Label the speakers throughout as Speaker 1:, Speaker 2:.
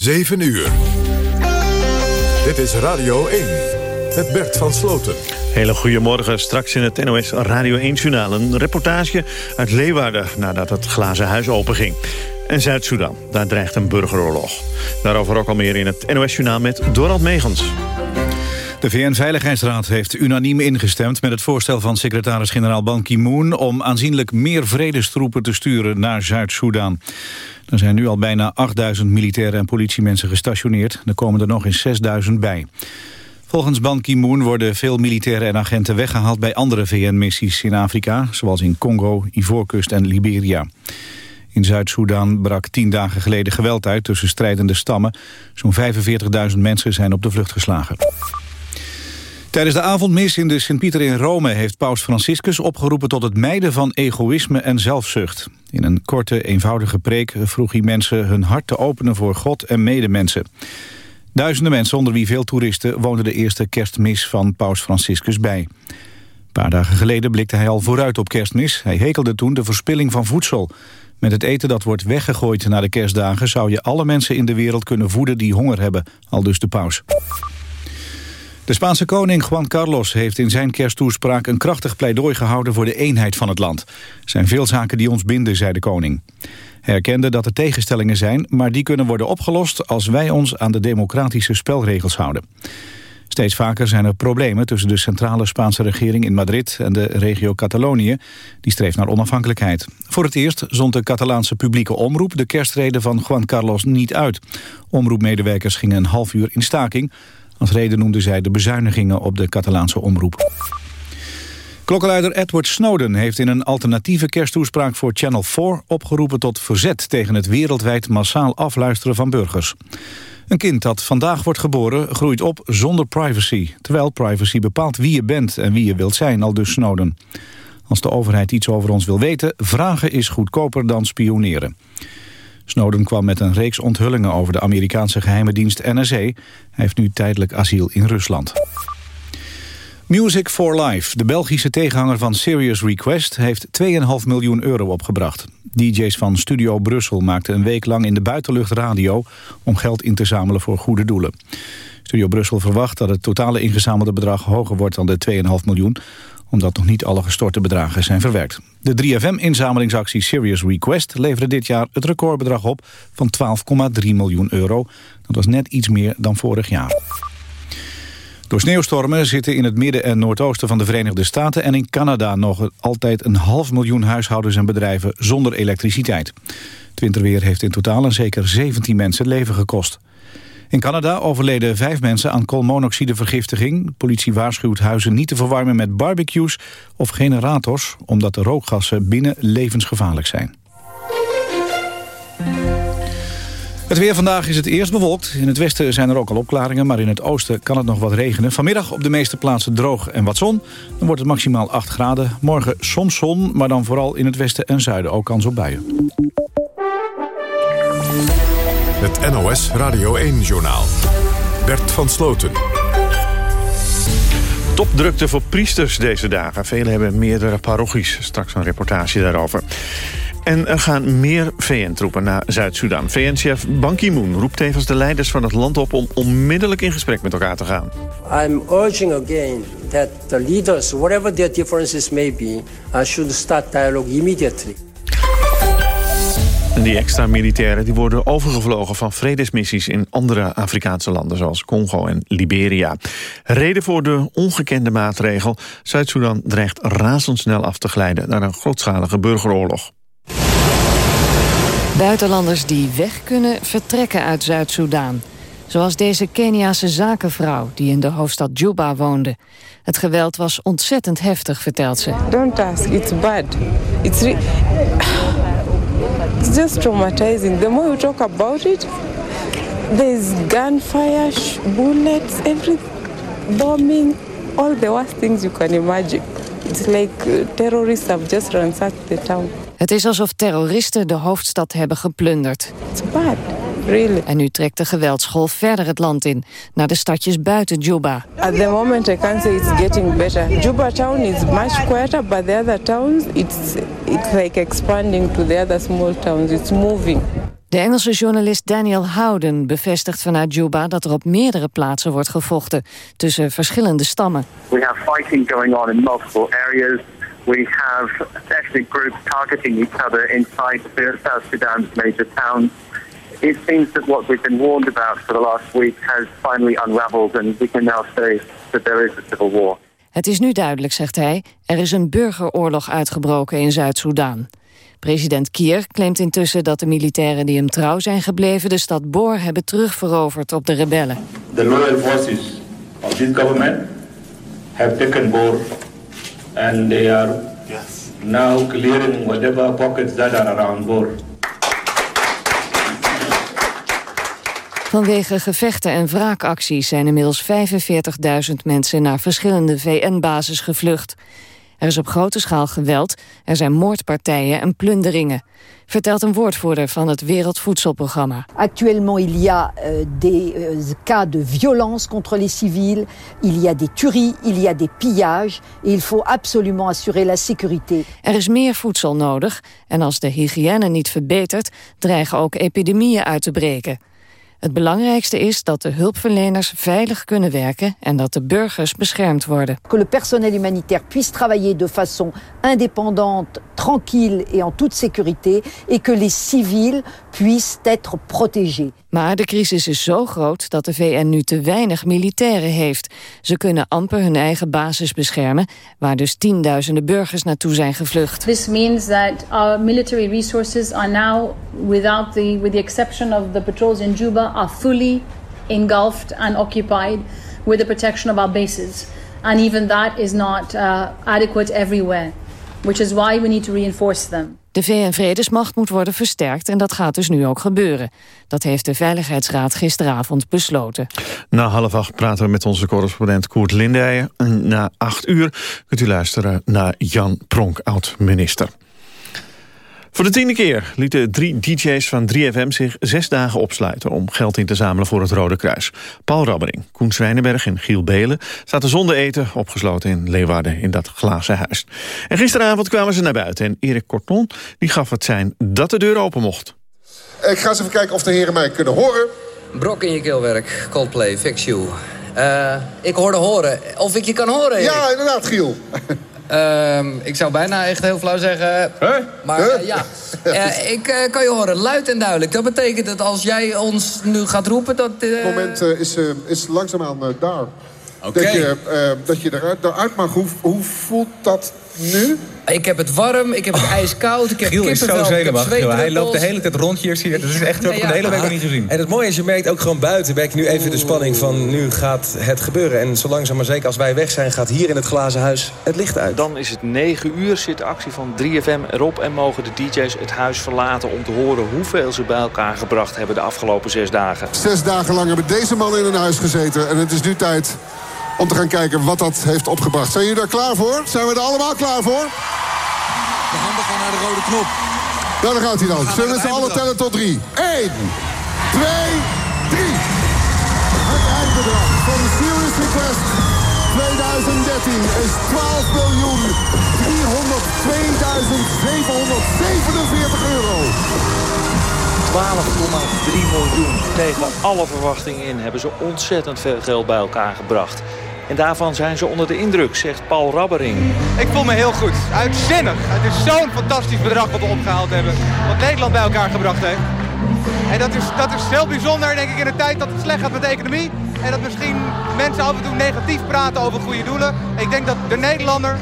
Speaker 1: 7 uur. Dit is Radio 1 met Bert van Sloten.
Speaker 2: Hele goedemorgen. Straks in het NOS Radio 1-journaal... een reportage uit Leeuwarden nadat het glazen huis openging. En Zuid-Soedan, daar dreigt een burgeroorlog. Daarover ook al meer in het NOS-journaal met Dorald Megens.
Speaker 3: De VN-veiligheidsraad heeft unaniem ingestemd met het voorstel van secretaris-generaal Ban Ki-moon om aanzienlijk meer vredestroepen te sturen naar Zuid-Soedan. Er zijn nu al bijna 8000 militairen en politiemensen gestationeerd. Er komen er nog eens 6000 bij. Volgens Ban Ki-moon worden veel militairen en agenten weggehaald bij andere VN-missies in Afrika, zoals in Congo, Ivoorkust en Liberia. In Zuid-Soedan brak tien dagen geleden geweld uit tussen strijdende stammen. Zo'n 45.000 mensen zijn op de vlucht geslagen. Tijdens de avondmis in de Sint-Pieter in Rome heeft paus Franciscus opgeroepen tot het mijden van egoïsme en zelfzucht. In een korte, eenvoudige preek vroeg hij mensen hun hart te openen voor God en medemensen. Duizenden mensen, onder wie veel toeristen, woonden de eerste kerstmis van paus Franciscus bij. Een paar dagen geleden blikte hij al vooruit op kerstmis. Hij hekelde toen de verspilling van voedsel. Met het eten dat wordt weggegooid na de kerstdagen... zou je alle mensen in de wereld kunnen voeden die honger hebben, al dus de paus. De Spaanse koning Juan Carlos heeft in zijn kersttoespraak een krachtig pleidooi gehouden voor de eenheid van het land. Er zijn veel zaken die ons binden, zei de koning. Hij erkende dat er tegenstellingen zijn, maar die kunnen worden opgelost als wij ons aan de democratische spelregels houden. Steeds vaker zijn er problemen tussen de centrale Spaanse regering in Madrid en de regio Catalonië, die streeft naar onafhankelijkheid. Voor het eerst zond de Catalaanse publieke omroep de kerstreden van Juan Carlos niet uit. Omroepmedewerkers gingen een half uur in staking, als reden noemden zij de bezuinigingen op de Catalaanse omroep. Klokkenluider Edward Snowden heeft in een alternatieve kersttoespraak voor Channel 4 opgeroepen tot verzet tegen het wereldwijd massaal afluisteren van burgers. Een kind dat vandaag wordt geboren groeit op zonder privacy, terwijl privacy bepaalt wie je bent en wie je wilt zijn, al dus Snowden. Als de overheid iets over ons wil weten, vragen is goedkoper dan spioneren. Snowden kwam met een reeks onthullingen over de Amerikaanse geheime dienst NSA. Hij heeft nu tijdelijk asiel in Rusland. Music for Life, de Belgische tegenhanger van Serious Request... heeft 2,5 miljoen euro opgebracht. DJ's van Studio Brussel maakten een week lang in de buitenlucht radio... om geld in te zamelen voor goede doelen. Studio Brussel verwacht dat het totale ingezamelde bedrag... hoger wordt dan de 2,5 miljoen omdat nog niet alle gestorte bedragen zijn verwerkt. De 3FM-inzamelingsactie Serious Request leverde dit jaar het recordbedrag op van 12,3 miljoen euro. Dat was net iets meer dan vorig jaar. Door sneeuwstormen zitten in het midden en noordoosten van de Verenigde Staten en in Canada nog altijd een half miljoen huishoudens en bedrijven zonder elektriciteit. Het winterweer heeft in totaal een zeker 17 mensen leven gekost. In Canada overleden vijf mensen aan koolmonoxidevergiftiging. De politie waarschuwt huizen niet te verwarmen met barbecues of generators... omdat de rookgassen binnen levensgevaarlijk zijn. Het weer vandaag is het eerst bewolkt. In het westen zijn er ook al opklaringen, maar in het oosten kan het nog wat regenen. Vanmiddag op de meeste plaatsen droog en wat zon. Dan wordt het maximaal 8 graden. Morgen soms zon, maar dan vooral in het westen en zuiden ook kans op buien.
Speaker 1: Het NOS Radio 1-journaal. Bert van Sloten.
Speaker 2: Topdrukte voor priesters deze dagen. Velen hebben meerdere parochies. Straks een reportage daarover. En er gaan meer VN-troepen naar Zuid-Soedan. VN-chef Ban Ki-moon roept tevens de leiders van het land op... om onmiddellijk in gesprek met elkaar te gaan.
Speaker 4: I'm urging again that the leaders, whatever their differences may be... Uh, should start dialogue immediately.
Speaker 2: En die extra militairen die worden overgevlogen van vredesmissies in andere Afrikaanse landen zoals Congo en Liberia. Reden voor de ongekende maatregel. Zuid-Soedan dreigt razendsnel af te glijden naar een grootschalige burgeroorlog.
Speaker 5: Buitenlanders die weg kunnen vertrekken uit Zuid-Soedan. Zoals deze Keniaanse zakenvrouw die in de hoofdstad Juba woonde. Het geweld was ontzettend heftig, vertelt ze.
Speaker 6: Don't ask, it's bad. It's, it's just traumatizing. The more we talk about it, there's gunfire, bullets, every bombing, all the worst things you can imagine. It's like uh, terrorists have just ransacked the town.
Speaker 5: Het is alsof terroristen de hoofdstad hebben geplunderd.
Speaker 6: It's bad, really.
Speaker 5: En nu trekt de geweldsgolf verder het land in, naar de stadjes buiten Juba.
Speaker 6: At the moment I can't say it's getting better. Juba town is much quieter, but the other towns, it's, it's like expanding to the other small towns. It's moving.
Speaker 5: De Engelse journalist Daniel Howden bevestigt vanuit Juba dat er op meerdere plaatsen wordt gevochten tussen verschillende stammen.
Speaker 7: We have fighting going on in multiple areas. We have ethnic groups targeting each other inside South Sudan's major towns. It seems that what we've been warned about for the last week has finally unraveled and we can now say that there is a civil war.
Speaker 5: Het is nu duidelijk, zegt hij, er is een burgeroorlog uitgebroken in Zuid-Soedan. President Kier claimt intussen dat de militairen die hem trouw zijn gebleven... de stad Boor hebben terugveroverd op de rebellen.
Speaker 8: The loyal forces of this government have taken Boor... and they are now clearing whatever pockets that are around Boor.
Speaker 5: Vanwege gevechten en wraakacties zijn inmiddels 45.000 mensen naar verschillende VN-bases gevlucht. Er is op grote schaal geweld, er zijn moordpartijen en plunderingen. Vertelt een woordvoerder van het Wereldvoedselprogramma.
Speaker 9: Actuellement, il y a euh, des euh, cas de violence contre les civils, il y a des tueries, il y a des pillages et il faut absolument assurer la sécurité.
Speaker 5: Er is meer voedsel nodig en als de hygiëne niet verbetert, dreigen ook epidemieën uit te breken. Het belangrijkste is dat de hulpverleners veilig kunnen werken en dat de burgers beschermd worden.
Speaker 9: Que le personnel humanitaire puisse travailler de façon indépendante, tranquille et en toute sécurité et que les civils puissent être protégés.
Speaker 5: Maar de crisis is zo groot dat de VN nu te weinig militairen heeft. Ze kunnen amper hun eigen basis beschermen, waar dus tienduizenden burgers naartoe zijn gevlucht.
Speaker 10: This means that our military resources are now, without the, with the exception of the patrols in Juba, are fully engulfed and occupied with the protection of our bases. And even that is not uh, adequate everywhere, which is why we need to reinforce them.
Speaker 5: De VN-vredesmacht moet worden versterkt en dat gaat dus nu ook gebeuren. Dat heeft de Veiligheidsraad gisteravond besloten.
Speaker 2: Na half acht praten we met onze correspondent Koert Lindijen. En na acht uur kunt u luisteren naar Jan Pronk, oud-minister. Voor de tiende keer lieten drie DJ's van 3FM zich zes dagen opsluiten... om geld in te zamelen voor het Rode Kruis. Paul Rabbering, Koen Zwijnenberg en Giel Belen... zaten zonder eten opgesloten in Leeuwarden in dat glazen huis. En gisteravond kwamen ze naar buiten en Erik Corton die gaf het zijn dat de deur open mocht.
Speaker 11: Ik ga eens even kijken of de heren mij kunnen horen.
Speaker 12: Brok in je keelwerk, Coldplay, Fix You. Uh, ik hoorde horen. Of ik je kan horen, Erik.
Speaker 11: Ja, inderdaad, Giel.
Speaker 12: Uh, ik zou bijna echt heel flauw zeggen...
Speaker 11: Huh?
Speaker 12: Maar
Speaker 11: huh?
Speaker 12: Uh, ja, uh, ik uh, kan je horen, luid en duidelijk. Dat betekent dat als jij ons nu gaat roepen... dat.
Speaker 11: Het moment is, is langzaamaan daar. Okay. Dat je, dat je eruit, eruit mag. Hoe, hoe voelt dat nu?
Speaker 12: Ik heb het warm, ik heb het ijskoud, ik heb
Speaker 13: Giel is zo zenuwachtig. Hij loopt de hele tijd rondjes hier. Dat is echt
Speaker 12: Nee,
Speaker 13: nee,
Speaker 12: ja.
Speaker 13: de hele week nog niet gezien.
Speaker 14: En het mooie is, je merkt ook gewoon buiten... merk je nu even de spanning van nu gaat het gebeuren. En zo langzaam maar zeker als wij weg zijn... gaat hier in het glazen huis het licht uit.
Speaker 15: Dan is het 9 uur, zit de actie van 3FM erop... en mogen de DJ's het huis verlaten om te horen... hoeveel ze bij elkaar gebracht hebben de afgelopen zes dagen.
Speaker 11: Zes dagen lang hebben deze man in een huis gezeten. En het is nu tijd om te gaan kijken wat dat heeft opgebracht. Zijn jullie daar klaar voor? Zijn we er allemaal klaar voor?
Speaker 16: De handen gaan naar de rode knop.
Speaker 11: Nou, daar gaat hij dan. Zullen we z'n allen tellen tot drie? 1, 2, 3. Het eindbedrag van de Serious Request 2013 is 12 miljoen 302.747 euro.
Speaker 15: 12,3 miljoen. Tegen alle verwachtingen in hebben ze ontzettend veel geld bij elkaar gebracht. En daarvan zijn ze onder de indruk, zegt Paul Rabbering.
Speaker 17: Ik voel me heel goed. Uitzinnig. Het is zo'n fantastisch bedrag wat we opgehaald hebben. Wat Nederland bij elkaar gebracht heeft. En dat is, dat is heel bijzonder, denk ik, in een tijd dat het slecht gaat met de economie. En dat misschien mensen af en toe negatief praten over goede doelen. Ik denk dat de Nederlander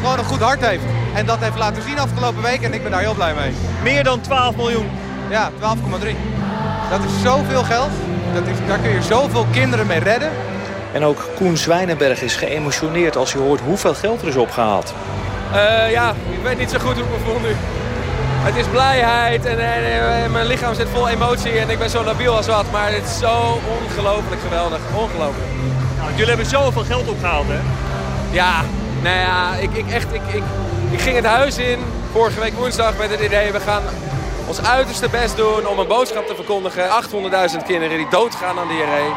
Speaker 17: gewoon een goed hart heeft. En dat heeft laten zien afgelopen week en ik ben daar heel blij mee.
Speaker 15: Meer dan 12 miljoen.
Speaker 17: Ja, 12,3. Dat is zoveel geld. Dat is, daar kun je zoveel kinderen mee redden.
Speaker 15: En ook Koen Zwijnenberg is geëmotioneerd als hij hoort hoeveel geld er is opgehaald.
Speaker 18: Uh, ja, ik weet niet zo goed hoe ik me voel nu. Het is blijheid en, en, en, mijn lichaam zit vol emotie en ik ben zo labiel als wat. Maar het is zo ongelooflijk geweldig. Ongelooflijk.
Speaker 15: Nou, jullie hebben zoveel geld opgehaald, hè?
Speaker 18: Ja, nou ja, ik, ik, echt, ik, ik, ik ging het huis in vorige week woensdag met het idee... we gaan ons uiterste best doen om een boodschap te verkondigen. 800.000 kinderen die doodgaan aan diarree.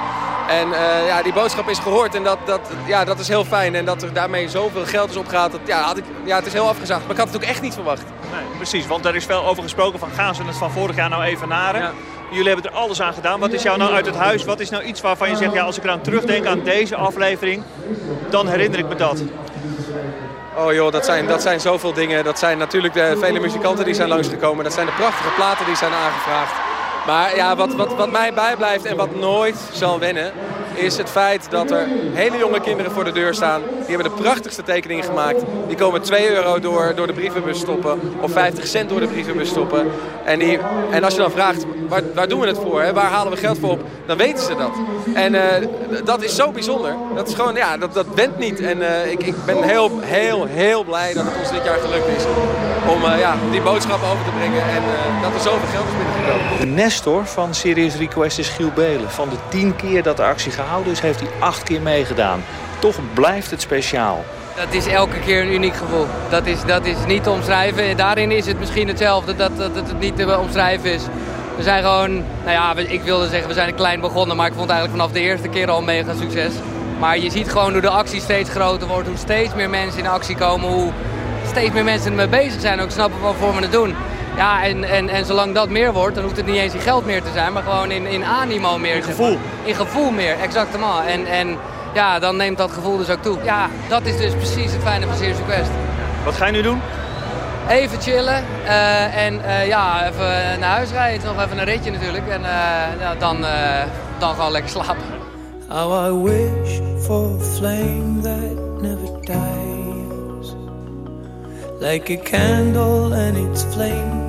Speaker 18: En eh, ja, die boodschap is gehoord en dat, dat, ja, dat is heel fijn. En dat er daarmee zoveel geld is opgehaald, dat, ja, had ik, ja, het is heel afgezaagd. Maar ik had het ook echt niet verwacht.
Speaker 15: Nee, precies, want er is veel over gesproken van gaan ze het van vorig jaar nou even naren. Jullie hebben er alles aan gedaan. Wat is jou nou uit het huis? Wat is nou iets waarvan je zegt, ja, als ik eraan terugdenk aan deze aflevering, dan herinner ik me dat?
Speaker 18: Oh joh, dat zijn, dat zijn zoveel dingen. Dat zijn natuurlijk de vele muzikanten die zijn langsgekomen. Dat zijn de prachtige platen die zijn aangevraagd. Maar ja, wat, wat, wat mij bijblijft en wat nooit zal wennen is het feit dat er hele jonge kinderen voor de deur staan. Die hebben de prachtigste tekeningen gemaakt. Die komen 2 euro door, door de brievenbus stoppen. Of 50 cent door de brievenbus stoppen. En, die, en als je dan vraagt, waar, waar doen we het voor? Hè? Waar halen we geld voor op? Dan weten ze dat. En uh, dat is zo bijzonder. Dat is gewoon, ja, dat, dat went niet. En uh, ik, ik ben heel, heel, heel blij dat het ons dit jaar gelukt is. Om uh, ja, die boodschap over te brengen. En dat er zoveel geld is binnengekomen.
Speaker 15: Nestor van Serious Request is Giel Belen. Van de tien keer dat de actie gehouden is, heeft hij acht keer meegedaan. Toch blijft het speciaal.
Speaker 12: Dat is elke keer een uniek gevoel. Dat is, dat is niet te omschrijven. Daarin is het misschien hetzelfde, dat, dat, dat het niet te omschrijven is. We zijn gewoon, nou ja, ik wilde zeggen we zijn klein begonnen, maar ik vond eigenlijk vanaf de eerste keer al een mega succes. Maar je ziet gewoon hoe de actie steeds groter wordt, hoe steeds meer mensen in actie komen, hoe steeds meer mensen ermee bezig zijn, ook snappen waarvoor we het doen. Ja, en, en, en zolang dat meer wordt, dan hoeft het niet eens in geld meer te zijn, maar gewoon in, in animo meer.
Speaker 15: In gevoel.
Speaker 12: In gevoel meer, exactement. En, en ja, dan neemt dat gevoel dus ook toe. Ja, dat is dus precies het fijne van Serious Request.
Speaker 15: Wat ga je nu doen?
Speaker 12: Even chillen uh, en uh, ja, even naar huis rijden. Nog even een ritje natuurlijk. En uh, ja, dan, dan gewoon lekker slapen.
Speaker 19: How I wish for a flame that never dies Like a candle and its flame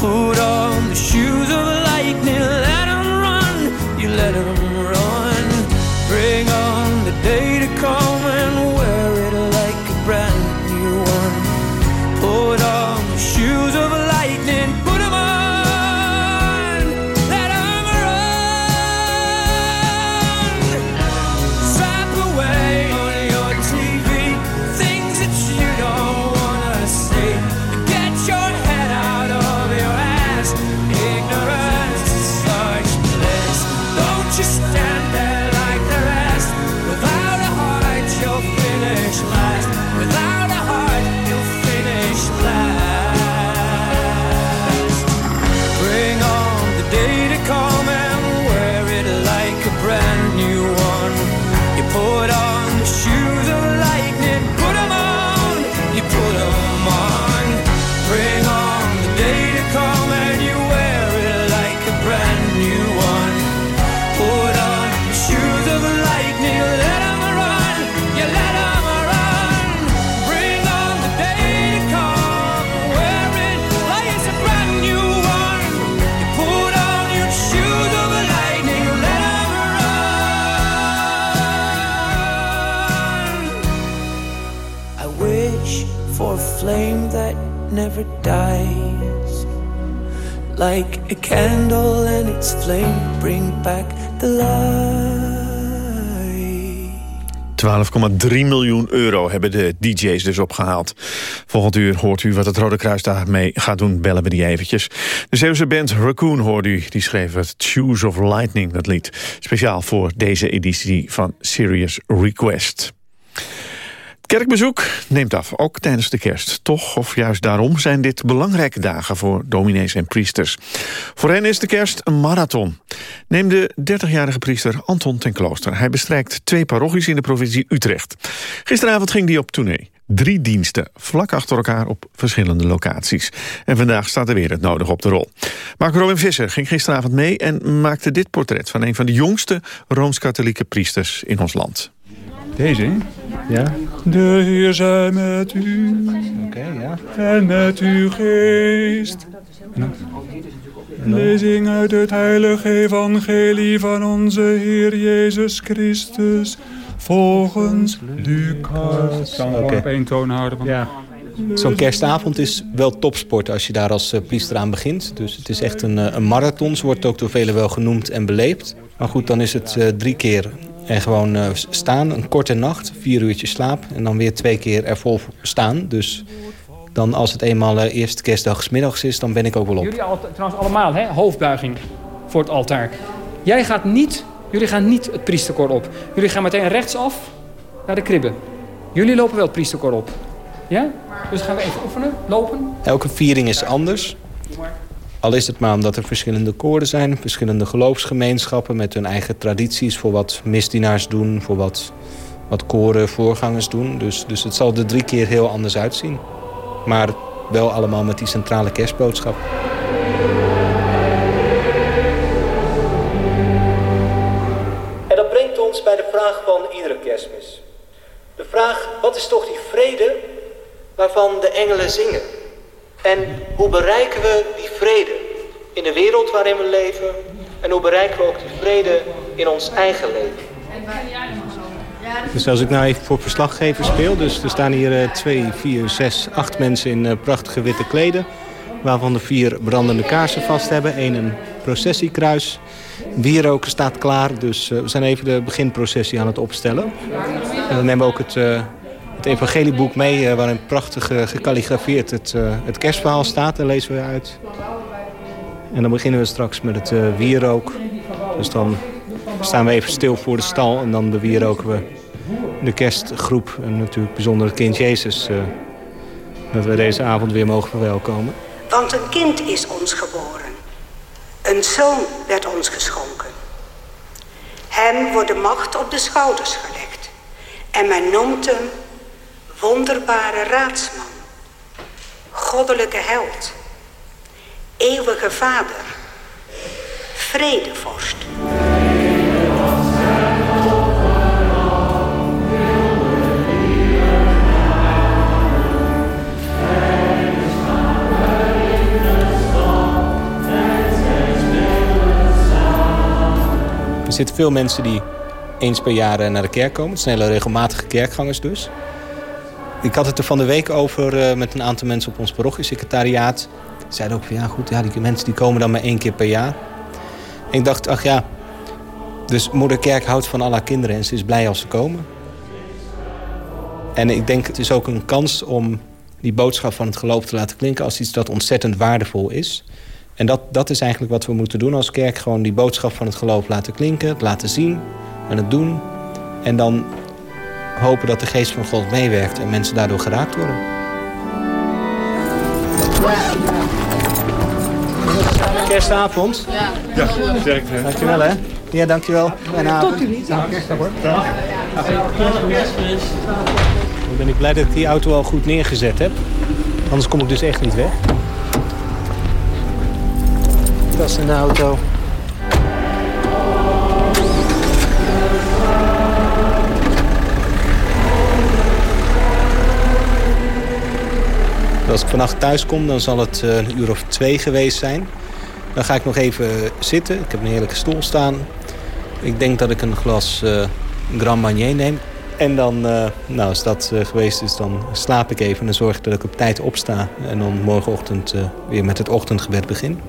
Speaker 19: Put on the shoes of lightning, candle and its flame bring back the light.
Speaker 2: 12,3 miljoen euro hebben de DJ's dus opgehaald. Volgend uur hoort u wat het Rode Kruis daarmee gaat doen. Bellen we die eventjes. De Zeeuwse band Raccoon hoort u. Die schreef het Choose of Lightning, dat lied. Speciaal voor deze editie van Serious Request. Kerkbezoek neemt af, ook tijdens de kerst. Toch, of juist daarom, zijn dit belangrijke dagen voor dominees en priesters. Voor hen is de kerst een marathon. Neem de 30-jarige priester Anton ten Klooster. Hij bestrijkt twee parochies in de provincie Utrecht. Gisteravond ging hij op tournee. Drie diensten, vlak achter elkaar op verschillende locaties. En vandaag staat er weer het nodig op de rol. Mark Robin Visser ging gisteravond mee en maakte dit portret... van een van de jongste Rooms-Katholieke priesters in ons land.
Speaker 20: Deze, ja. De Heer zij met u. Oké, ja. En met uw geest. Lezing uit het heilige evangelie van onze Heer Jezus Christus. Volgens Lucas. Kan
Speaker 21: Oké.
Speaker 20: op één toon houden.
Speaker 21: Ja. Zo'n kerstavond is wel topsport als je daar als eh, priester aan begint. Dus het is echt een, eh, een marathon. Ze wordt ook door velen wel genoemd en beleefd. Maar goed, dan is het eh, drie keer en gewoon eh, staan. Een korte nacht, vier uurtjes slaap. En dan weer twee keer er vol staan. Dus dan als het eenmaal eh, eerste kerstdag 's middags is, dan ben ik ook wel op.
Speaker 22: Jullie al, trouwens allemaal, hè? hoofdbuiging voor het altaar. Jij gaat niet, jullie gaan niet het priesterkoor op. Jullie gaan meteen rechtsaf naar de kribbe. Jullie lopen wel het priesterkoor op. Ja? Dus gaan we even oefenen, lopen.
Speaker 21: Elke viering is anders. Al is het maar omdat er verschillende koren zijn, verschillende geloofsgemeenschappen met hun eigen tradities voor wat misdienaars doen, voor wat, wat koren voorgangers doen. Dus, dus het zal er drie keer heel anders uitzien. Maar wel allemaal met die centrale kerstboodschap. En dat brengt ons bij de vraag van iedere kerstmis. De vraag, wat is toch die vrede waarvan de engelen zingen? En hoe bereiken we die vrede in de wereld waarin we leven? En hoe bereiken we ook die vrede in ons eigen leven? Dus als ik nou even voor verslaggever speel, dus er staan hier eh, twee, vier, zes, acht mensen in eh, prachtige witte kleden. Waarvan de vier brandende kaarsen vast hebben. Eén een processiekruis. Wierook staat klaar, dus eh, we zijn even de beginprocessie aan het opstellen. En dan nemen we ook het, eh, het evangelieboek mee, eh, waarin prachtig eh, gekalligrafeerd het, eh, het kerstverhaal staat. Daar lezen we uit. En dan beginnen we straks met het wierook. Dus dan staan we even stil voor de stal en dan bewieroken we de kerstgroep. En natuurlijk bijzonder het kind Jezus, dat we deze avond weer mogen verwelkomen.
Speaker 23: Want een kind is ons geboren. Een zoon werd ons geschonken. Hem wordt de macht op de schouders gelegd. En men noemt hem wonderbare raadsman. Goddelijke held. Eeuwige vader. Vredevorst.
Speaker 21: Er zitten veel mensen die eens per jaar eh, naar de kerk komen. Het zijn regelmatige kerkgangers dus. Ik had het er van de week over eh, met een aantal mensen op ons parochiesecretariaat. Zeiden ook van ja goed, ja, die mensen die komen dan maar één keer per jaar. En ik dacht, ach ja, dus moeder kerk houdt van alle kinderen en ze is blij als ze komen. En ik denk het is ook een kans om die boodschap van het geloof te laten klinken als iets dat ontzettend waardevol is. En dat, dat is eigenlijk wat we moeten doen als kerk. Gewoon die boodschap van het geloof laten klinken, het laten zien en het doen. En dan hopen dat de geest van God meewerkt en mensen daardoor geraakt worden. Kerstavond.
Speaker 20: Ja, sterk.
Speaker 21: Dankjewel hè. Ja, dankjewel. Fijne avond.
Speaker 23: Tot u.
Speaker 21: Dag. Dan ben ik blij dat ik die auto al goed neergezet heb. Anders kom ik dus echt niet weg. Dat is in de auto. Als ik vannacht thuis kom, dan zal het eh, een uur of twee geweest zijn. Dan ga ik nog even zitten. Ik heb een heerlijke stoel staan. Ik denk dat ik een glas eh Grand Marnier neem. En dan, eh, nou, als dat geweest is, dan slaap ik even. En zorg ik dat ik op tijd opsta. En dan morgenochtend weer met het ochtendgebed begin.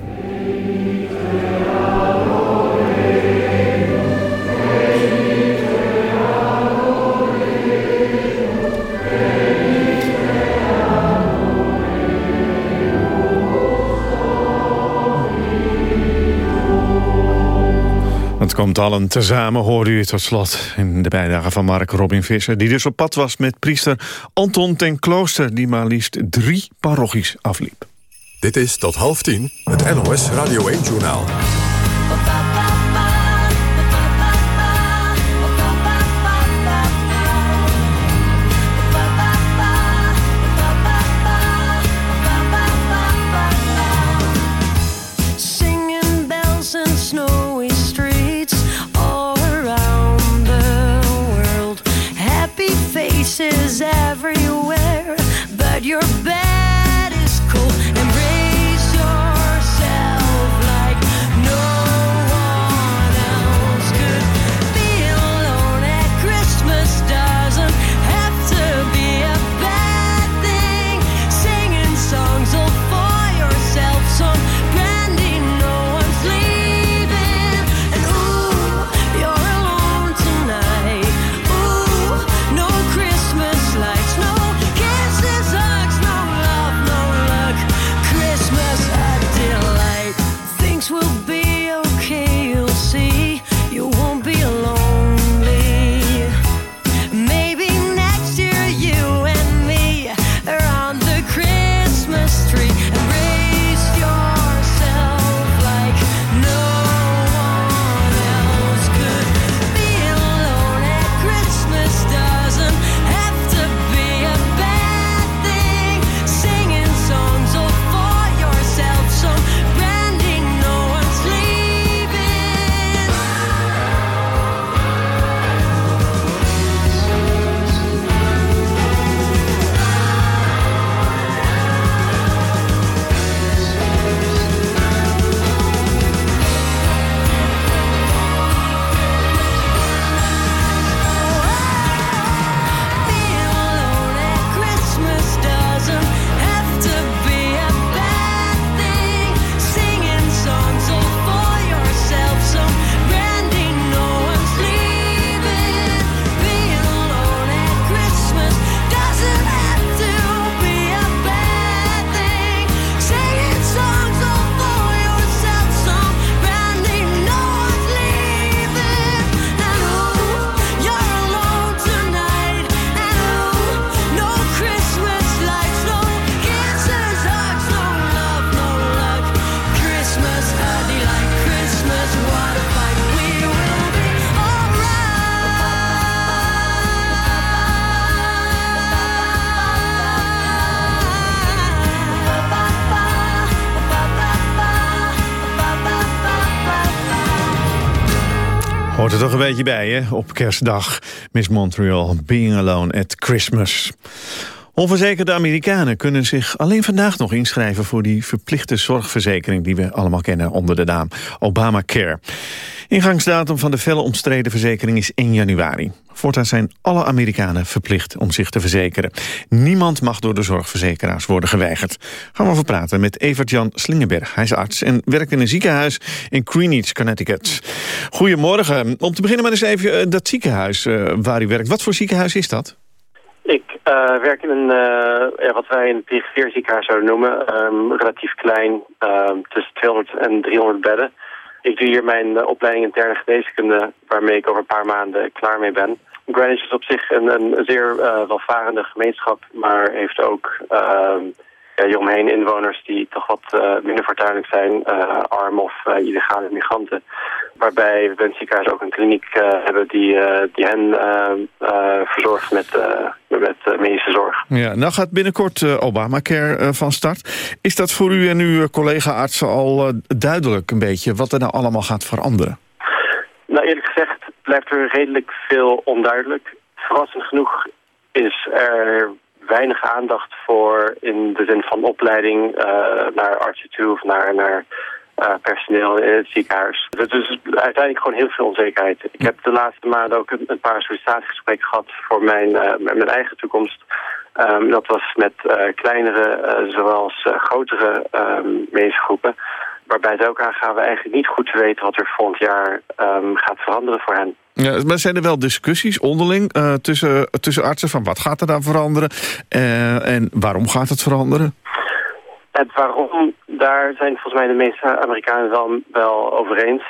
Speaker 2: Allen tezamen, hoorde u tot slot in de bijdrage van Mark Robin Visser... die dus op pad was met priester Anton ten Klooster... die maar liefst drie parochies afliep.
Speaker 24: Dit is tot half tien het NOS Radio 1-journaal.
Speaker 25: Your bed
Speaker 2: toch een beetje bij, hè? Op kerstdag. Miss Montreal, Being Alone at Christmas. Onverzekerde Amerikanen kunnen zich alleen vandaag nog inschrijven... voor die verplichte zorgverzekering die we allemaal kennen onder de naam Obamacare. Ingangsdatum van de felle omstreden verzekering is 1 januari. Voortaan zijn alle Amerikanen verplicht om zich te verzekeren. Niemand mag door de zorgverzekeraars worden geweigerd. Gaan we over praten met Evert-Jan Slingenberg. Hij is arts en werkt in een ziekenhuis in Greenwich, Connecticut. Goedemorgen. Om te beginnen maar eens even eh, dat ziekenhuis eh, waar u werkt. Wat voor ziekenhuis is dat?
Speaker 26: Ik eh, werk in een, wat wij een perifeer ziekenhuis zouden noemen. Ehm, relatief klein, ehm, tussen 200 en 300 bedden. Ik doe hier mijn eh, opleiding interne geneeskunde, waarmee ik over een paar maanden klaar mee ben. Greenwich is op zich een, een zeer eh, welvarende gemeenschap, maar heeft ook ehm, ja, hieromheen inwoners die toch wat eh, minder fortuinlijk zijn, eh, arm of eh, illegale migranten. Waarbij we in het ziekenhuis ook een kliniek hebben die, die hen verzorgt met, met medische zorg.
Speaker 2: Ja, nou gaat binnenkort Obamacare van start. Is dat voor u en uw collega-artsen al duidelijk een beetje... wat er nou allemaal gaat veranderen?
Speaker 26: Nou, eerlijk gezegd blijft er redelijk veel onduidelijk. Verrassend genoeg is er weinig aandacht voor in de zin van opleiding eh, naar artsen toe of naar, naar eh, personeel in het ziekenhuis. Dus uiteindelijk gewoon heel veel onzekerheid. Ik heb de laatste maanden ook een, een paar sollicitatiegesprekken gehad voor mijn, eh, mijn eigen toekomst. Ehm, dat was met kleinere, zowel als eh, grotere um, medische groepen waarbij zij ook aangaven eigenlijk niet goed te weten wat er volgend jaar ehm, gaat veranderen voor hen.
Speaker 2: Ja, maar zijn er wel discussies onderling uh, tussen, tussen artsen van wat gaat er dan veranderen uh, en waarom gaat het veranderen?
Speaker 26: Het waarom, daar zijn volgens mij de meeste Amerikanen wel, wel over eens.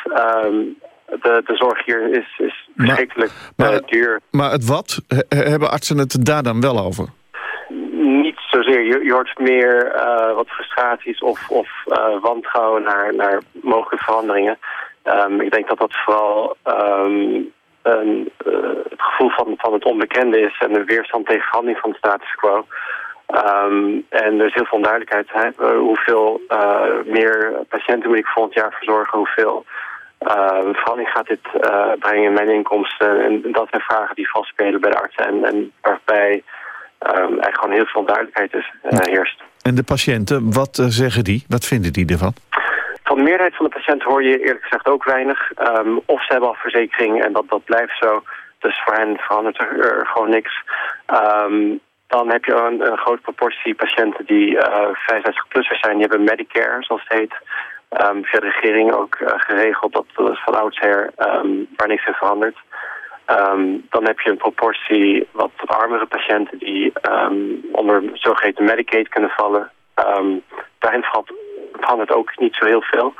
Speaker 26: Um, de, de zorg hier is, is verschrikkelijk
Speaker 2: maar,
Speaker 26: uh, duur.
Speaker 2: Maar het wat, hebben artsen het daar dan wel over?
Speaker 26: Niet zozeer. Je, je hoort meer wat frustraties of, of wantrouwen naar, naar mogelijke veranderingen. Um, ik denk dat dat vooral um, een, het gevoel van, van het onbekende is... en de weerstand tegen verandering van de status quo... Um, en er is heel veel onduidelijkheid. Hè? Uh, hoeveel uh, meer patiënten moet ik volgend jaar verzorgen? Hoeveel uh, verandering gaat dit brengen in mijn inkomsten? En dat zijn vragen die vastspelen bij de artsen. En, en waarbij um, eigenlijk gewoon heel veel onduidelijkheid is, heerst.
Speaker 2: En de patiënten, wat zeggen die? Wat vinden die ervan?
Speaker 26: Van de meerderheid van de patiënten hoor je eerlijk gezegd ook weinig. Um, of ze hebben al verzekering en dat, dat blijft zo. Dus voor hen verandert er gewoon niks. Um, dan heb je een, een grote proportie patiënten die uh, 65-plussers zijn. Die hebben Medicare, zoals het heet. Um, via de regering ook uh, geregeld. Dat, is van oudsher waar niks in verandert. Um, dan heb je een proportie wat armere patiënten die onder zogeheten Medicaid kunnen vallen. Daarin verandert ook niet zo heel veel.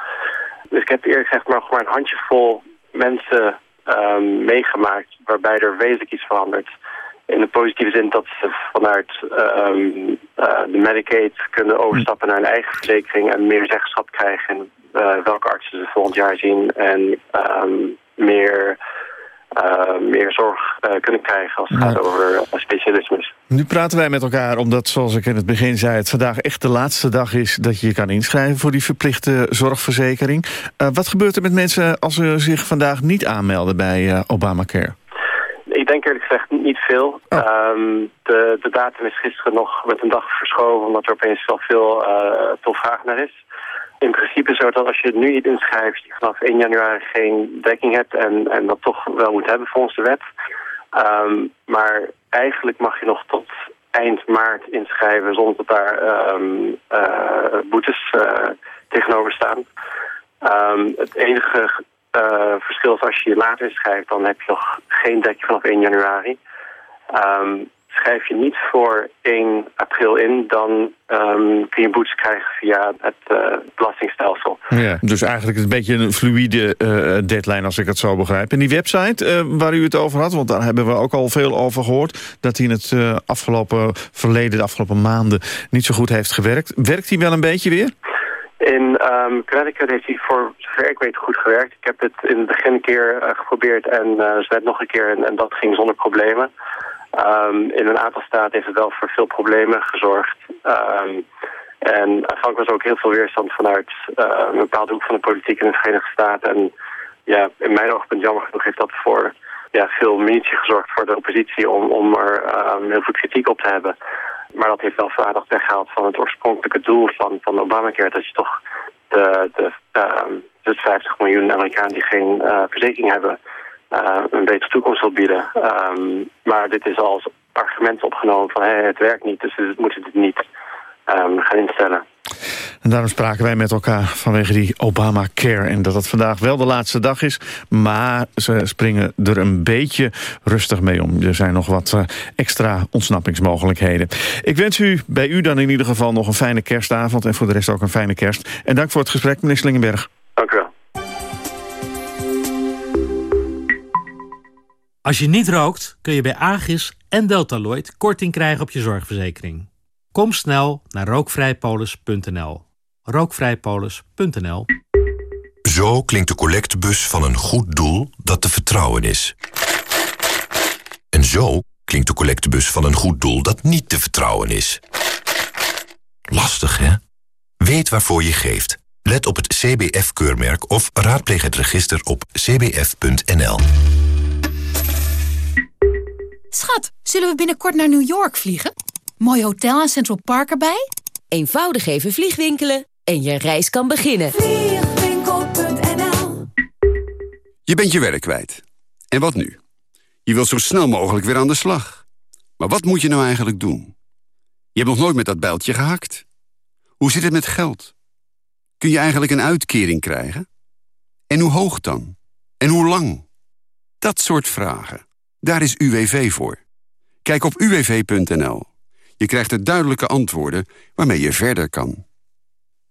Speaker 26: Dus ik heb eerlijk gezegd maar, maar een handjevol mensen um, meegemaakt waarbij er wezenlijk iets verandert in de positieve zin dat ze vanuit um, uh, de Medicaid kunnen overstappen naar een eigen verzekering en meer zeggenschap krijgen in uh, welke artsen ze volgend jaar zien en um, meer, meer zorg kunnen krijgen als het ja. gaat over specialismes.
Speaker 2: Nu praten wij met elkaar omdat, zoals ik in het begin zei, het vandaag echt de laatste dag is dat je je kan inschrijven voor die verplichte zorgverzekering. wat gebeurt er met mensen als ze zich vandaag niet aanmelden bij Obamacare?
Speaker 26: Ik denk eerlijk gezegd niet veel. Oh. Um, de, de datum is gisteren nog met een dag verschoven... omdat er opeens wel veel, uh, vraag naar is. In principe het dat als je nu niet inschrijft... je vanaf 1 januari geen dekking hebt... en, en dat toch wel moet hebben volgens de wet. Um, maar eigenlijk mag je nog tot eind maart inschrijven... zonder dat daar um, uh, boetes uh, tegenover staan. het enige uh, verschil is als je je later inschrijft, dan heb je nog geen dekje vanaf 1 januari. Um, schrijf je niet voor 1 april in, dan um, kun je boetes krijgen via het uh, belastingstelsel.
Speaker 2: Ja, dus eigenlijk een beetje een fluïde uh, deadline als ik het zo begrijp. En die website uh, waar u het over had, want daar hebben we ook al veel over gehoord... dat die in het afgelopen verleden, de afgelopen maanden niet zo goed heeft gewerkt. Werkt die wel een beetje weer?
Speaker 26: In um, Connecticut heeft hij voor zover ik weet goed gewerkt. Ik heb het in het begin een keer uh, geprobeerd en uh, net nog een keer en, en, dat ging zonder problemen. Um, in een aantal staten heeft het wel voor veel problemen gezorgd. Um, en aanvankelijk was er ook heel veel weerstand vanuit uh, een bepaalde hoek van de politiek in de Verenigde Staten. En ja, in mijn oogpunt jammer genoeg heeft dat voor ja, veel munitie gezorgd voor de oppositie om, om er heel veel kritiek op te hebben. Maar dat heeft wel veel aandacht weggehaald van het oorspronkelijke doel van, van Obamacare. Dat je toch de, de, uh, de 50 miljoen Amerikanen die geen uh, verzekering hebben... Uh, een betere toekomst wil bieden. Um, maar dit is als argument opgenomen van het werkt niet, dus we moeten dit niet um, gaan instellen.
Speaker 2: En daarom spraken wij met elkaar vanwege die Obamacare. En dat het vandaag wel de laatste dag is. Maar ze springen er een beetje rustig mee om. Er zijn nog wat uh, extra ontsnappingsmogelijkheden. Ik wens u bij u dan in ieder geval nog een fijne kerstavond. En voor de rest ook een fijne kerst. En dank voor het gesprek, meneer Slingenberg.
Speaker 27: Als je niet rookt, kun je bij Agis en Deltaloid korting krijgen op je zorgverzekering. Kom snel naar rookvrijpolis.nl. Rookvrijpolis.nl
Speaker 24: Zo klinkt de collectebus van een goed doel dat te vertrouwen is. En zo klinkt de collectebus van een goed doel dat niet te vertrouwen is. Lastig, hè? Weet waarvoor je geeft. Let op het CBF-keurmerk of raadpleeg het register op cbf.nl.
Speaker 28: Schat, zullen we binnenkort naar New York vliegen? Mooi hotel en Central Park erbij?
Speaker 29: Eenvoudig even vliegwinkelen en je reis kan beginnen.
Speaker 30: Vliegwinkel.nl Je bent je werk kwijt. En wat nu? Je wilt zo snel mogelijk weer aan de slag. Maar wat moet je nou eigenlijk doen? Je hebt nog nooit met dat bijltje gehakt. Hoe zit het met geld? Kun je eigenlijk een uitkering krijgen? En hoe hoog dan? En hoe lang? Dat soort vragen. Daar is UWV voor. Kijk op uwv.nl. Je krijgt er duidelijke antwoorden waarmee je verder kan.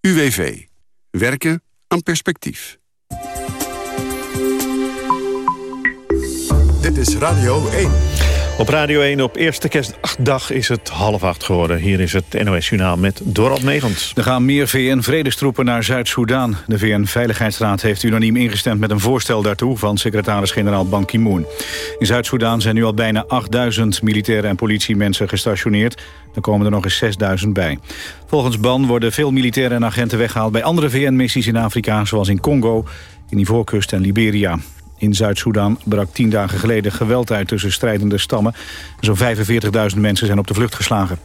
Speaker 30: UWV. Werken aan perspectief.
Speaker 24: Dit is Radio 1.
Speaker 2: Op Radio 1 op eerste kerstdag is het half acht geworden. Hier is het NOS Journaal met Dorald Megens.
Speaker 3: Er gaan meer VN-vredestroepen naar Zuid-Soedan. De VN-veiligheidsraad heeft unaniem ingestemd met een voorstel daartoe... van secretaris-generaal Ban Ki-moon. In Zuid-Soedan zijn nu al bijna 8000 militairen en politiemensen gestationeerd. Er komen er nog eens 6000 bij. Volgens Ban worden veel militairen en agenten weggehaald... bij andere VN-missies in Afrika, zoals in Congo, in Ivoorkust en Liberia. In Zuid-Soedan brak tien dagen geleden geweld uit tussen strijdende stammen. Zo'n 45.000 mensen zijn op de vlucht geslagen.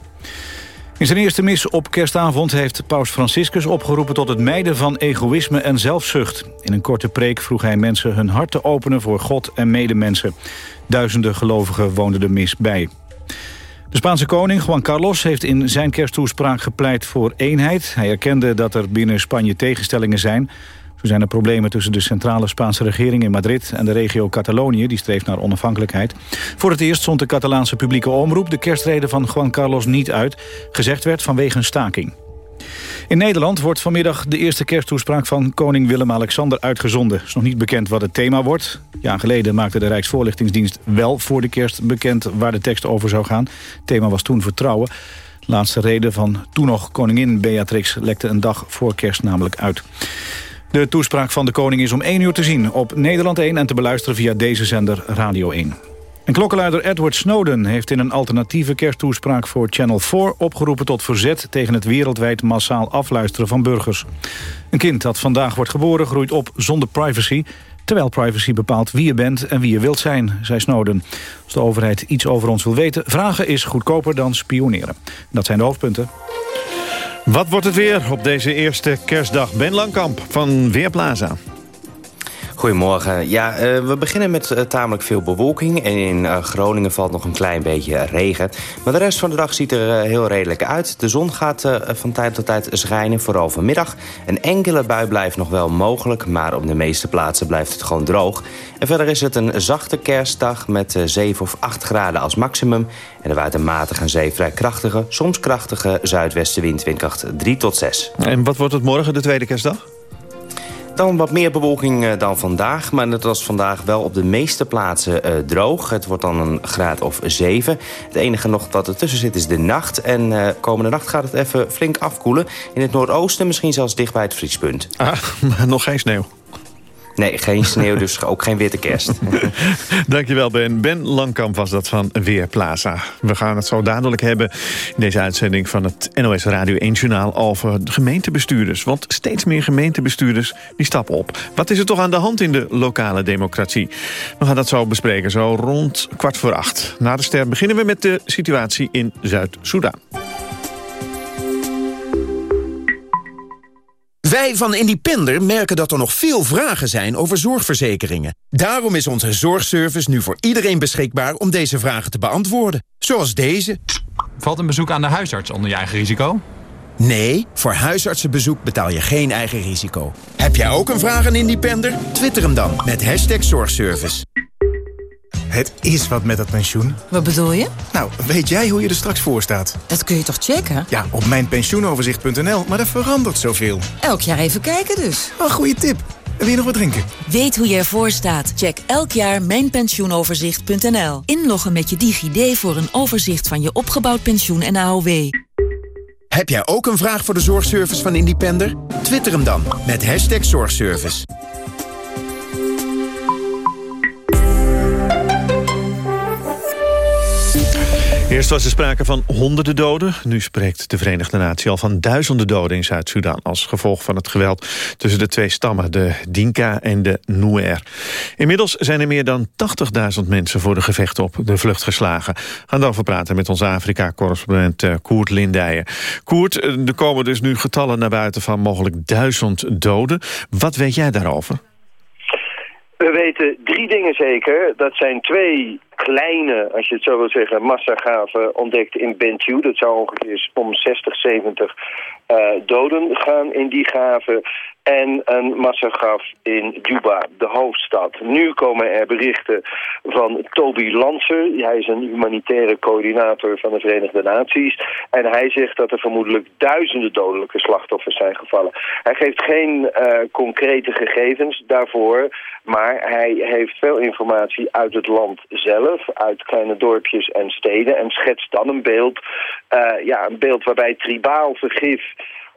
Speaker 3: In zijn eerste mis op kerstavond heeft paus Franciscus opgeroepen tot het mijden van egoïsme en zelfzucht. In een korte preek vroeg hij mensen hun hart te openen voor God en medemensen. Duizenden gelovigen woonden de mis bij. De Spaanse koning Juan Carlos heeft in zijn kersttoespraak gepleit voor eenheid. Hij erkende dat er binnen Spanje tegenstellingen zijn... Er zijn er problemen tussen de centrale Spaanse regering in Madrid... en de regio Catalonië, die streeft naar onafhankelijkheid. Voor het eerst zond de Catalaanse publieke omroep... de kerstreden van Juan Carlos niet uit. Gezegd werd vanwege een staking. In Nederland wordt vanmiddag de eerste kersttoespraak van koning Willem-Alexander uitgezonden. Het is nog niet bekend wat het thema wordt. Jaar geleden maakte de Rijksvoorlichtingsdienst wel voor de kerst bekend waar de tekst over zou gaan. Het thema was toen vertrouwen. laatste reden van toen nog koningin Beatrix lekte een dag voor kerst namelijk uit. De toespraak van de koning is om 1 uur te zien op Nederland 1... en te beluisteren via deze zender Radio 1. En klokkenluider Edward Snowden heeft in een alternatieve kersttoespraak voor Channel 4 opgeroepen tot verzet tegen het wereldwijd massaal afluisteren van burgers. Een kind dat vandaag wordt geboren groeit op zonder privacy, terwijl privacy bepaalt wie je bent en wie je wilt zijn, zei Snowden. Als de overheid iets over ons wil weten, vragen is goedkoper dan spioneren. Dat zijn de hoofdpunten.
Speaker 2: Wat wordt het weer op deze eerste kerstdag? Ben Langkamp van Weerplaza.
Speaker 31: Goedemorgen. Ja, uh, we beginnen met uh, tamelijk veel bewolking. En in uh, Groningen valt nog een klein beetje regen. Maar de rest van de dag ziet er heel redelijk uit. De zon gaat van tijd tot tijd schijnen, vooral vanmiddag. Een enkele bui blijft nog wel mogelijk... maar op de meeste plaatsen blijft het gewoon droog. En verder is het een zachte kerstdag met 7 of 8 graden als maximum. En er waait een matige en zee vrij krachtige, soms krachtige zuidwestenwind, windkracht 3 tot 6.
Speaker 2: En wat wordt het morgen, de tweede kerstdag?
Speaker 31: Dan wat meer bewolking uh, dan vandaag. Maar het was vandaag wel op de meeste plaatsen uh, droog. Het wordt dan een graad of 7. Het enige nog wat ertussen zit is de nacht. En uh, komende nacht gaat het even flink afkoelen. In het noordoosten misschien zelfs dicht bij het vriespunt.
Speaker 2: Ah, maar nog geen sneeuw.
Speaker 31: Nee, geen sneeuw, dus ook geen witte kerst.
Speaker 2: Dankjewel Ben. Ben Langkamp was dat van Weerplaza. We gaan het zo dadelijk hebben in deze uitzending van het NOS Radio 1 Journaal over de gemeentebestuurders. Want steeds meer gemeentebestuurders die stappen op. Wat is er toch aan de hand in de lokale democratie? We gaan dat zo bespreken, zo rond kwart voor acht. Na de ster beginnen we met de situatie in Zuid-Soedan.
Speaker 32: Wij van Independer merken dat er nog veel vragen zijn over zorgverzekeringen. Daarom is onze zorgservice nu voor iedereen beschikbaar om deze vragen te beantwoorden. Zoals deze.
Speaker 33: Valt een bezoek aan de huisarts onder je eigen risico?
Speaker 32: Nee, voor huisartsenbezoek betaal je geen eigen risico. Heb jij ook een vraag aan Independer? Twitter hem dan met hashtag zorgservice.
Speaker 15: Het is wat met dat pensioen.
Speaker 34: Wat bedoel je?
Speaker 15: Nou, weet jij hoe je er straks voor staat?
Speaker 34: Dat kun je toch checken?
Speaker 15: Ja, op mijnpensioenoverzicht.nl, maar er verandert zoveel.
Speaker 34: Elk jaar even kijken dus.
Speaker 15: Een goede tip. Wil je nog wat drinken?
Speaker 34: Weet hoe je ervoor staat? Check elk jaar mijnpensioenoverzicht.nl. Inloggen met je DigiD voor een overzicht van je opgebouwd pensioen en AOW.
Speaker 32: Heb jij ook een vraag voor de zorgservice van Independer? Twitter hem dan met hashtag zorgservice.
Speaker 2: Eerst was er sprake van honderden doden. Nu spreekt de Verenigde Natie al van duizenden doden in Zuid-Soedan... als gevolg van het geweld tussen de twee stammen, de Dinka en de Nuer. Inmiddels zijn er meer dan 80.000 mensen voor de gevechten op de vlucht geslagen. Gaan daarover praten met onze Afrika-correspondent uh, Koert Lindijen. Koert, eh, er komen dus nu getallen naar buiten van mogelijk duizend doden. Wat weet jij daarover?
Speaker 35: We weten drie dingen zeker. Dat zijn twee kleine, als je het zo wil zeggen, massagraven ontdekt in Bentiu. Dat zou ongeveer om 60, 70 uh, doden gaan in die graven. En een massagraf in Juba, de hoofdstad. Nu komen er berichten van Toby Lancer. Hij is een humanitaire coördinator van de Verenigde Naties. En hij zegt dat er vermoedelijk duizenden dodelijke slachtoffers zijn gevallen. Hij geeft geen uh, concrete gegevens daarvoor. Maar hij heeft veel informatie uit het land zelf, uit kleine dorpjes en steden. En schetst dan een beeld, uh, ja, een beeld waarbij tribaal vergif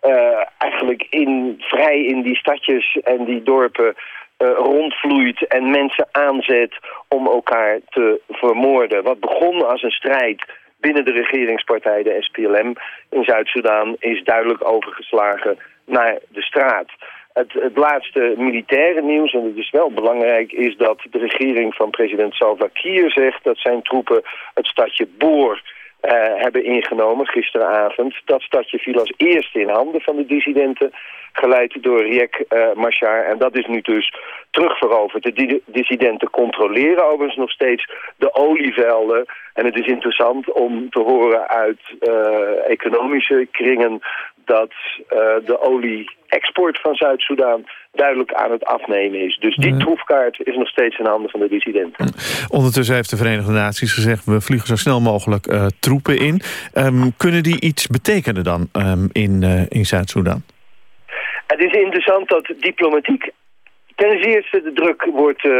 Speaker 35: uh, eigenlijk in, vrij in die stadjes en die dorpen uh, rondvloeit en mensen aanzet om elkaar te vermoorden. Wat begon als een strijd binnen de regeringspartij, de SPLM in Zuid-Soedan, is duidelijk overgeslagen naar de straat. Het, het, laatste militaire nieuws, en het is wel belangrijk, is dat de regering van president Salva Kiir zegt dat zijn troepen het stadje Boer hebben ingenomen gisteravond. Dat stadje viel als eerste in handen van de dissidenten, geleid door Riek uh, Machar. En dat is nu dus terugveroverd. De di dissidenten controleren overigens nog steeds de olievelden. En het is interessant om te horen uit uh, economische kringen dat de olie-export van Zuid-Soedan duidelijk aan het afnemen is. Dus die troefkaart is nog steeds in handen van de dissidenten.
Speaker 2: Ondertussen heeft de Verenigde Naties gezegd... we vliegen zo snel mogelijk uh, troepen in. Um, kunnen die iets betekenen dan um, in, uh, in Zuid-Soedan?
Speaker 35: Het is interessant dat diplomatiek... ten eerste de druk wordt uh,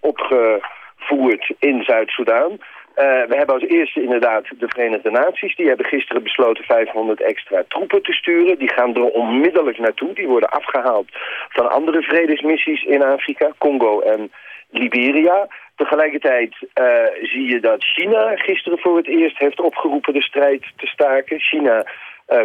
Speaker 35: opgevoerd in Zuid-Soedan... Uh, we hebben als eerste inderdaad de Verenigde Naties. Die hebben gisteren besloten 500 extra troepen te sturen. Die gaan er onmiddellijk naartoe. Die worden afgehaald van andere vredesmissies in Afrika, Congo en Liberia. Tegelijkertijd uh, zie je dat China gisteren voor het eerst heeft opgeroepen de strijd te staken. China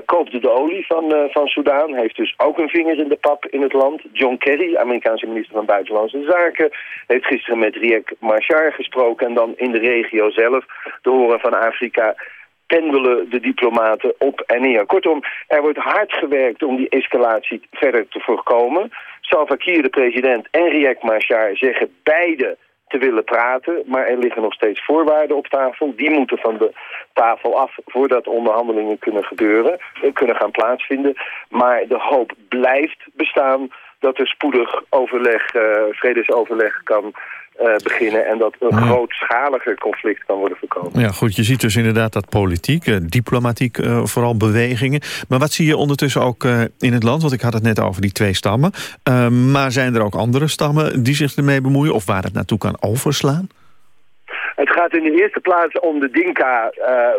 Speaker 35: koopte de olie van, uh, van Soudaan. Heeft dus ook een vinger in de pap in het land. John Kerry, Amerikaanse minister van Buitenlandse Zaken... heeft gisteren met Riek Machar gesproken. En dan in de regio zelf, de horen van Afrika pendelen de diplomaten op en neer. Kortom, er wordt hard gewerkt om die escalatie verder te voorkomen. Salva Kiir, de president, en Riek Machar zeggen beide te willen praten, maar er liggen nog steeds voorwaarden op tafel. Die moeten van de tafel af voordat onderhandelingen kunnen gebeuren, kunnen gaan plaatsvinden. Maar de hoop blijft bestaan dat er spoedig overleg, uh, vredesoverleg kan uh, beginnen... en dat een ja. grootschaliger conflict kan worden voorkomen.
Speaker 2: Ja, goed, je ziet dus inderdaad dat politiek, uh, diplomatiek uh, vooral bewegingen. Maar wat zie je ondertussen ook in het land? Want ik had het net over die twee stammen. maar zijn er ook andere stammen die zich ermee bemoeien... of waar het naartoe kan overslaan?
Speaker 35: Het gaat in de eerste plaats om de Dinka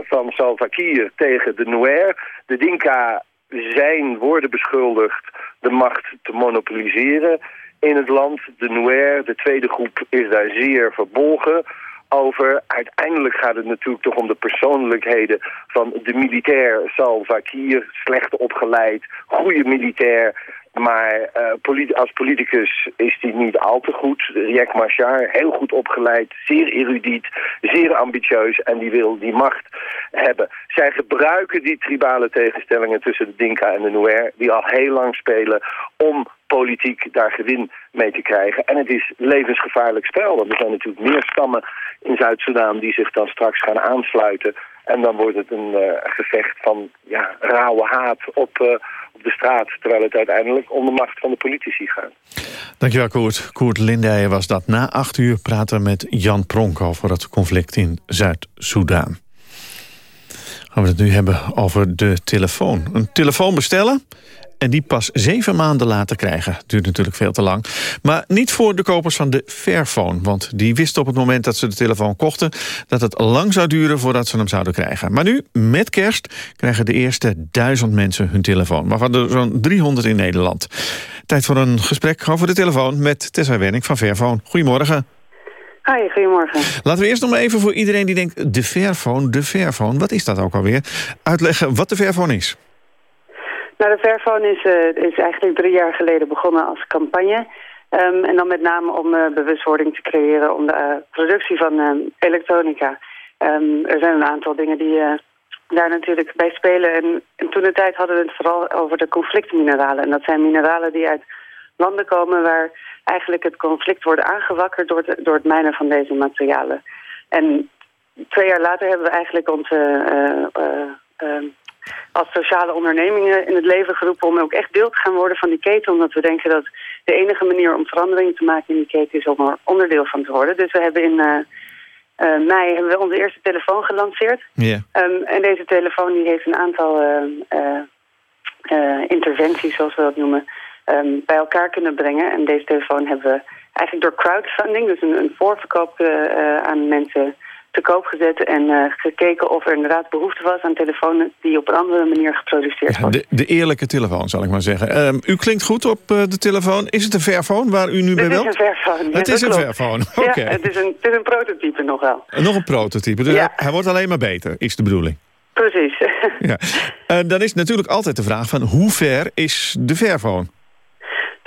Speaker 35: van Salva Kiir tegen de Nuer. De Dinka zijn worden beschuldigd de macht te monopoliseren in het land. De Nuer, de tweede groep, is daar zeer verbolgen over. Uiteindelijk gaat het natuurlijk toch om de persoonlijkheden van de militair Salva Kiir. Slecht opgeleid, goede militair. Maar polit als politicus is hij niet al te goed. Riek Machar, heel goed opgeleid, zeer erudiet, zeer ambitieus en die wil die macht hebben. Zij gebruiken die tribale tegenstellingen tussen de Dinka en de Nuer, die al heel lang spelen, om politiek daar gewin mee te krijgen. En het is levensgevaarlijk spel, want er zijn natuurlijk meer stammen in Zuid-Soedan die zich dan straks gaan aansluiten. En dan wordt het een uh, gevecht van ja, rauwe haat op, uh, op de straat... terwijl het uiteindelijk om de macht van de politici gaat.
Speaker 2: Dankjewel, Koert. Koert Lindijen was dat. Na acht uur praten met Jan Pronk over het conflict in Zuid-Soedan. Gaan we het nu hebben over de telefoon. Een telefoon bestellen en die pas zeven maanden later krijgen. Duurt natuurlijk veel te lang. Maar niet voor de kopers van de Fairphone. Want die wisten op het moment dat ze de telefoon kochten... dat het lang zou duren voordat ze hem zouden krijgen. Maar nu, met kerst, krijgen de eerste duizend mensen hun telefoon. Waarvan er zo'n 300 in Nederland. Tijd voor een gesprek over de telefoon met Tessa Werning van Fairphone. Goedemorgen.
Speaker 36: Hi, goedemorgen.
Speaker 2: Laten we eerst nog maar even voor iedereen die denkt... de Fairphone, de Fairphone, wat is dat ook alweer? Uitleggen wat de Fairphone is.
Speaker 36: Nou, de Fairphone is, uh, is eigenlijk drie jaar geleden begonnen als campagne. Um, en dan met name om uh, bewustwording te creëren om de uh, productie van um, elektronica. Um, er zijn een aantal dingen die daar natuurlijk bij spelen. En, en toen de tijd hadden we het vooral over de conflictmineralen. En dat zijn mineralen die uit landen komen waar eigenlijk het conflict wordt aangewakkerd door het, door het mijnen van deze materialen. En twee jaar later hebben we eigenlijk onze eh, eh, eh, als sociale ondernemingen in het leven geroepen om ook echt deel te gaan worden van die keten. Omdat we denken dat de enige manier om verandering te maken in die keten is om er onderdeel van te worden. Dus we hebben in uh, uh, mei hebben we onze eerste telefoon gelanceerd.
Speaker 2: Ja.
Speaker 36: Um, en deze telefoon die heeft een aantal uh, interventies, zoals we dat noemen, um, bij elkaar kunnen brengen. En deze telefoon hebben we eigenlijk door crowdfunding, dus een, een voorverkoop aan mensen te koop gezet en uh, gekeken of er inderdaad behoefte was aan telefoons die op een andere manier geproduceerd
Speaker 2: Ja,
Speaker 36: worden.
Speaker 2: de, de eerlijke telefoon, zal ik maar zeggen. Ehm, u klinkt goed op uh, de telefoon. Is het een Fairphone waar u nu bij
Speaker 36: Het is een Fairphone.
Speaker 2: Het is een. Fairphone, oké.
Speaker 36: Ja, het is, een, het is een prototype nog wel.
Speaker 2: Nog een prototype, dus
Speaker 36: Ja.
Speaker 2: hij, wordt alleen maar beter, is de bedoeling.
Speaker 36: Precies.
Speaker 2: Ja. Eh, dan is natuurlijk altijd de vraag van hoe ver is de Fairphone?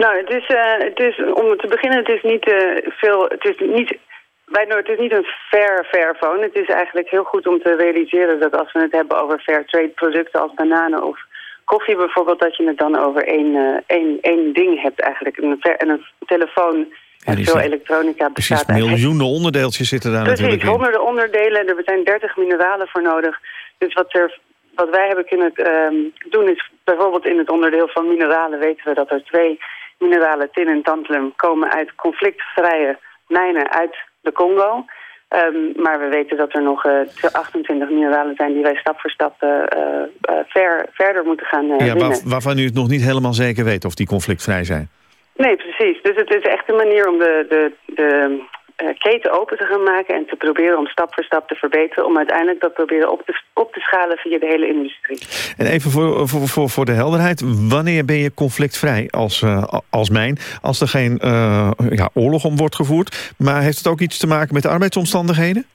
Speaker 36: Nou, het is, eh, het is, om te beginnen, het is niet eh, veel, het is niet, wij, het is niet een fair Fairphone. Het is eigenlijk heel goed om te realiseren dat als we het hebben over fair trade producten als bananen of koffie bijvoorbeeld, dat je het dan over één, eh, één, één ding hebt eigenlijk. Een, en een telefoon en veel elektronica
Speaker 2: Precies,
Speaker 36: bestaat eigenlijk
Speaker 2: miljoenen onderdeeltjes zitten daar
Speaker 36: Precies,
Speaker 2: natuurlijk in.
Speaker 36: honderden onderdelen. Er zijn 30 mineralen voor nodig. Dus wat, er, wat wij hebben kunnen ehm, doen is bijvoorbeeld in het onderdeel van mineralen weten we dat er twee mineralen, tin en tantalum, komen uit conflictvrije mijnen uit de Congo. Ehm, maar we weten dat er nog eh, 28 mineralen zijn die wij stap voor stap eh, eh, eh, ver, verder moeten gaan eh,
Speaker 2: Ja,
Speaker 36: winnen.
Speaker 2: waar- waarvan u het nog niet helemaal zeker weet of die conflictvrij zijn.
Speaker 36: Nee, precies. Dus het is echt een manier om de, de, de eh, keten open te gaan maken... en te proberen om stap voor stap te verbeteren... om uiteindelijk dat proberen op te, op te schalen via de hele industrie.
Speaker 2: En even voor, voor, voor, voor de helderheid. Wanneer ben je conflictvrij als, eh, als mijn? Als er geen eh, ja, oorlog om wordt gevoerd. Maar heeft het ook iets te maken met de arbeidsomstandigheden?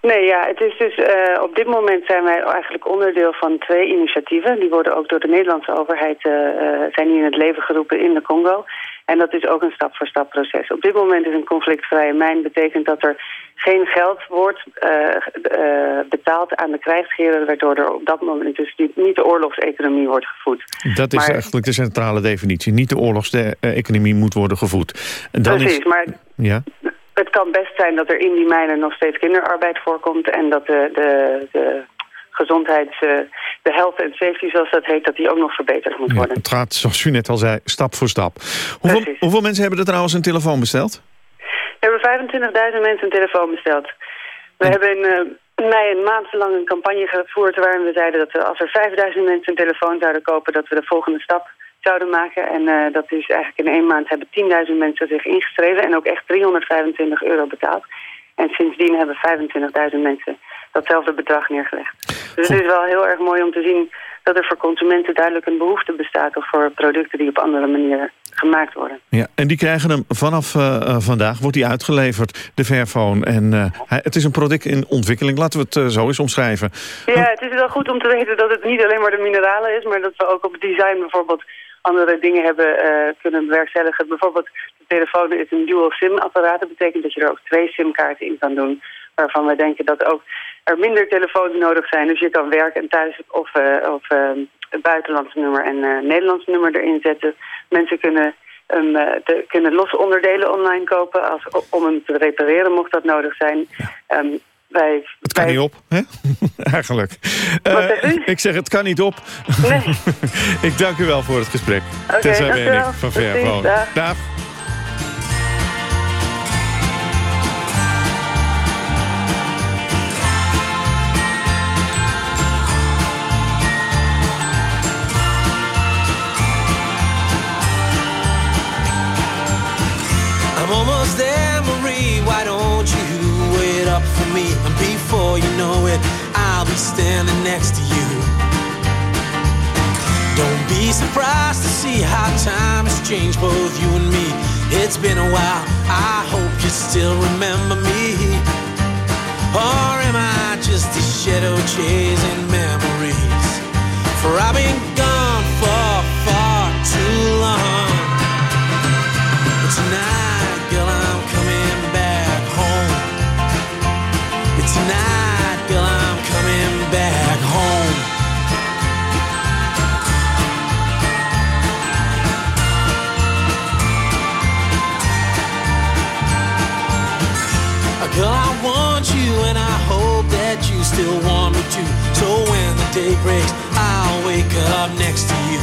Speaker 36: Nee, ja, het is dus eh, op dit moment zijn wij eigenlijk onderdeel van twee initiatieven. Die worden ook door de Nederlandse overheid eh, eh, zijn die in het leven geroepen in de Congo. En dat is ook een stap-voor-stap proces. Op dit moment is een conflictvrije mijn betekent dat er geen geld wordt betaald aan de krijgsgeren, waardoor er op dat moment dus niet, niet de oorlogseconomie wordt gevoed.
Speaker 2: Dat is
Speaker 36: Maar-
Speaker 2: eigenlijk de centrale definitie. Niet de oorlogseconomie moet worden gevoed. En dan
Speaker 36: Precies,
Speaker 2: is,
Speaker 36: maar
Speaker 2: ja,
Speaker 36: het kan best zijn dat er in die mijnen nog steeds kinderarbeid voorkomt... en dat de, de, de gezondheids... eh, de health en safety, zoals dat heet, dat die ook nog verbeterd moet
Speaker 2: ja,
Speaker 36: worden.
Speaker 2: het gaat, zoals u net al zei, stap voor stap. Hoeveel, hoeveel mensen hebben er trouwens een telefoon besteld?
Speaker 36: We hebben 25.000 mensen een telefoon besteld. We hebben in eh, mei een maand lang een campagne gevoerd... waarin we zeiden dat we, als er 5000 mensen een telefoon zouden kopen... dat we de volgende stap zouden maken. En eh, dat is eigenlijk in één maand hebben 10.000 mensen zich ingeschreven... en ook echt 325 euro betaald. En sindsdien hebben 25.000 mensen datzelfde bedrag neergelegd. Dus het is wel heel erg mooi om te zien dat er voor consumenten duidelijk een behoefte bestaat... of voor producten die op andere manieren gemaakt worden.
Speaker 2: Ja, en die krijgen hem vanaf eh, eh, vandaag, wordt die uitgeleverd, de Fairphone. En het is een product in ontwikkeling, laten we het zo eens omschrijven.
Speaker 36: Ja, het is wel goed om te weten dat het niet alleen maar de mineralen is... maar dat we ook op het design bijvoorbeeld andere dingen hebben eh, kunnen bewerkstelligen. Bijvoorbeeld, de telefoon is een dual SIM-apparaat. Dat betekent dat je er ook twee SIM-kaarten in kan doen... waarvan we denken dat ook er minder telefoons nodig zijn. Dus je kan werk en thuis of, eh, of eh, het buitenlandse nummer en eh Nederlandse nummer erin zetten. Mensen kunnen, eh, de, kunnen losse onderdelen online kopen als, om hem te repareren mocht dat nodig zijn. Ehm, wij,
Speaker 2: Het kan niet op, hè? Eigenlijk.
Speaker 36: Wat
Speaker 2: Eh, ik zeg, het kan niet op. ik dank u wel voor het gesprek.
Speaker 36: Oké,
Speaker 2: Tessa Wening van
Speaker 36: dag.
Speaker 2: Dag.
Speaker 19: Up for me? And before you know it, I'll be standing next to you. Don't be surprised to see how time has changed both you and me. It's been a while. I hope you still remember me. Or am I just a shadow chasing memories? For I've been gone for you'll want me to. So when the day breaks, I'll wake up next to you.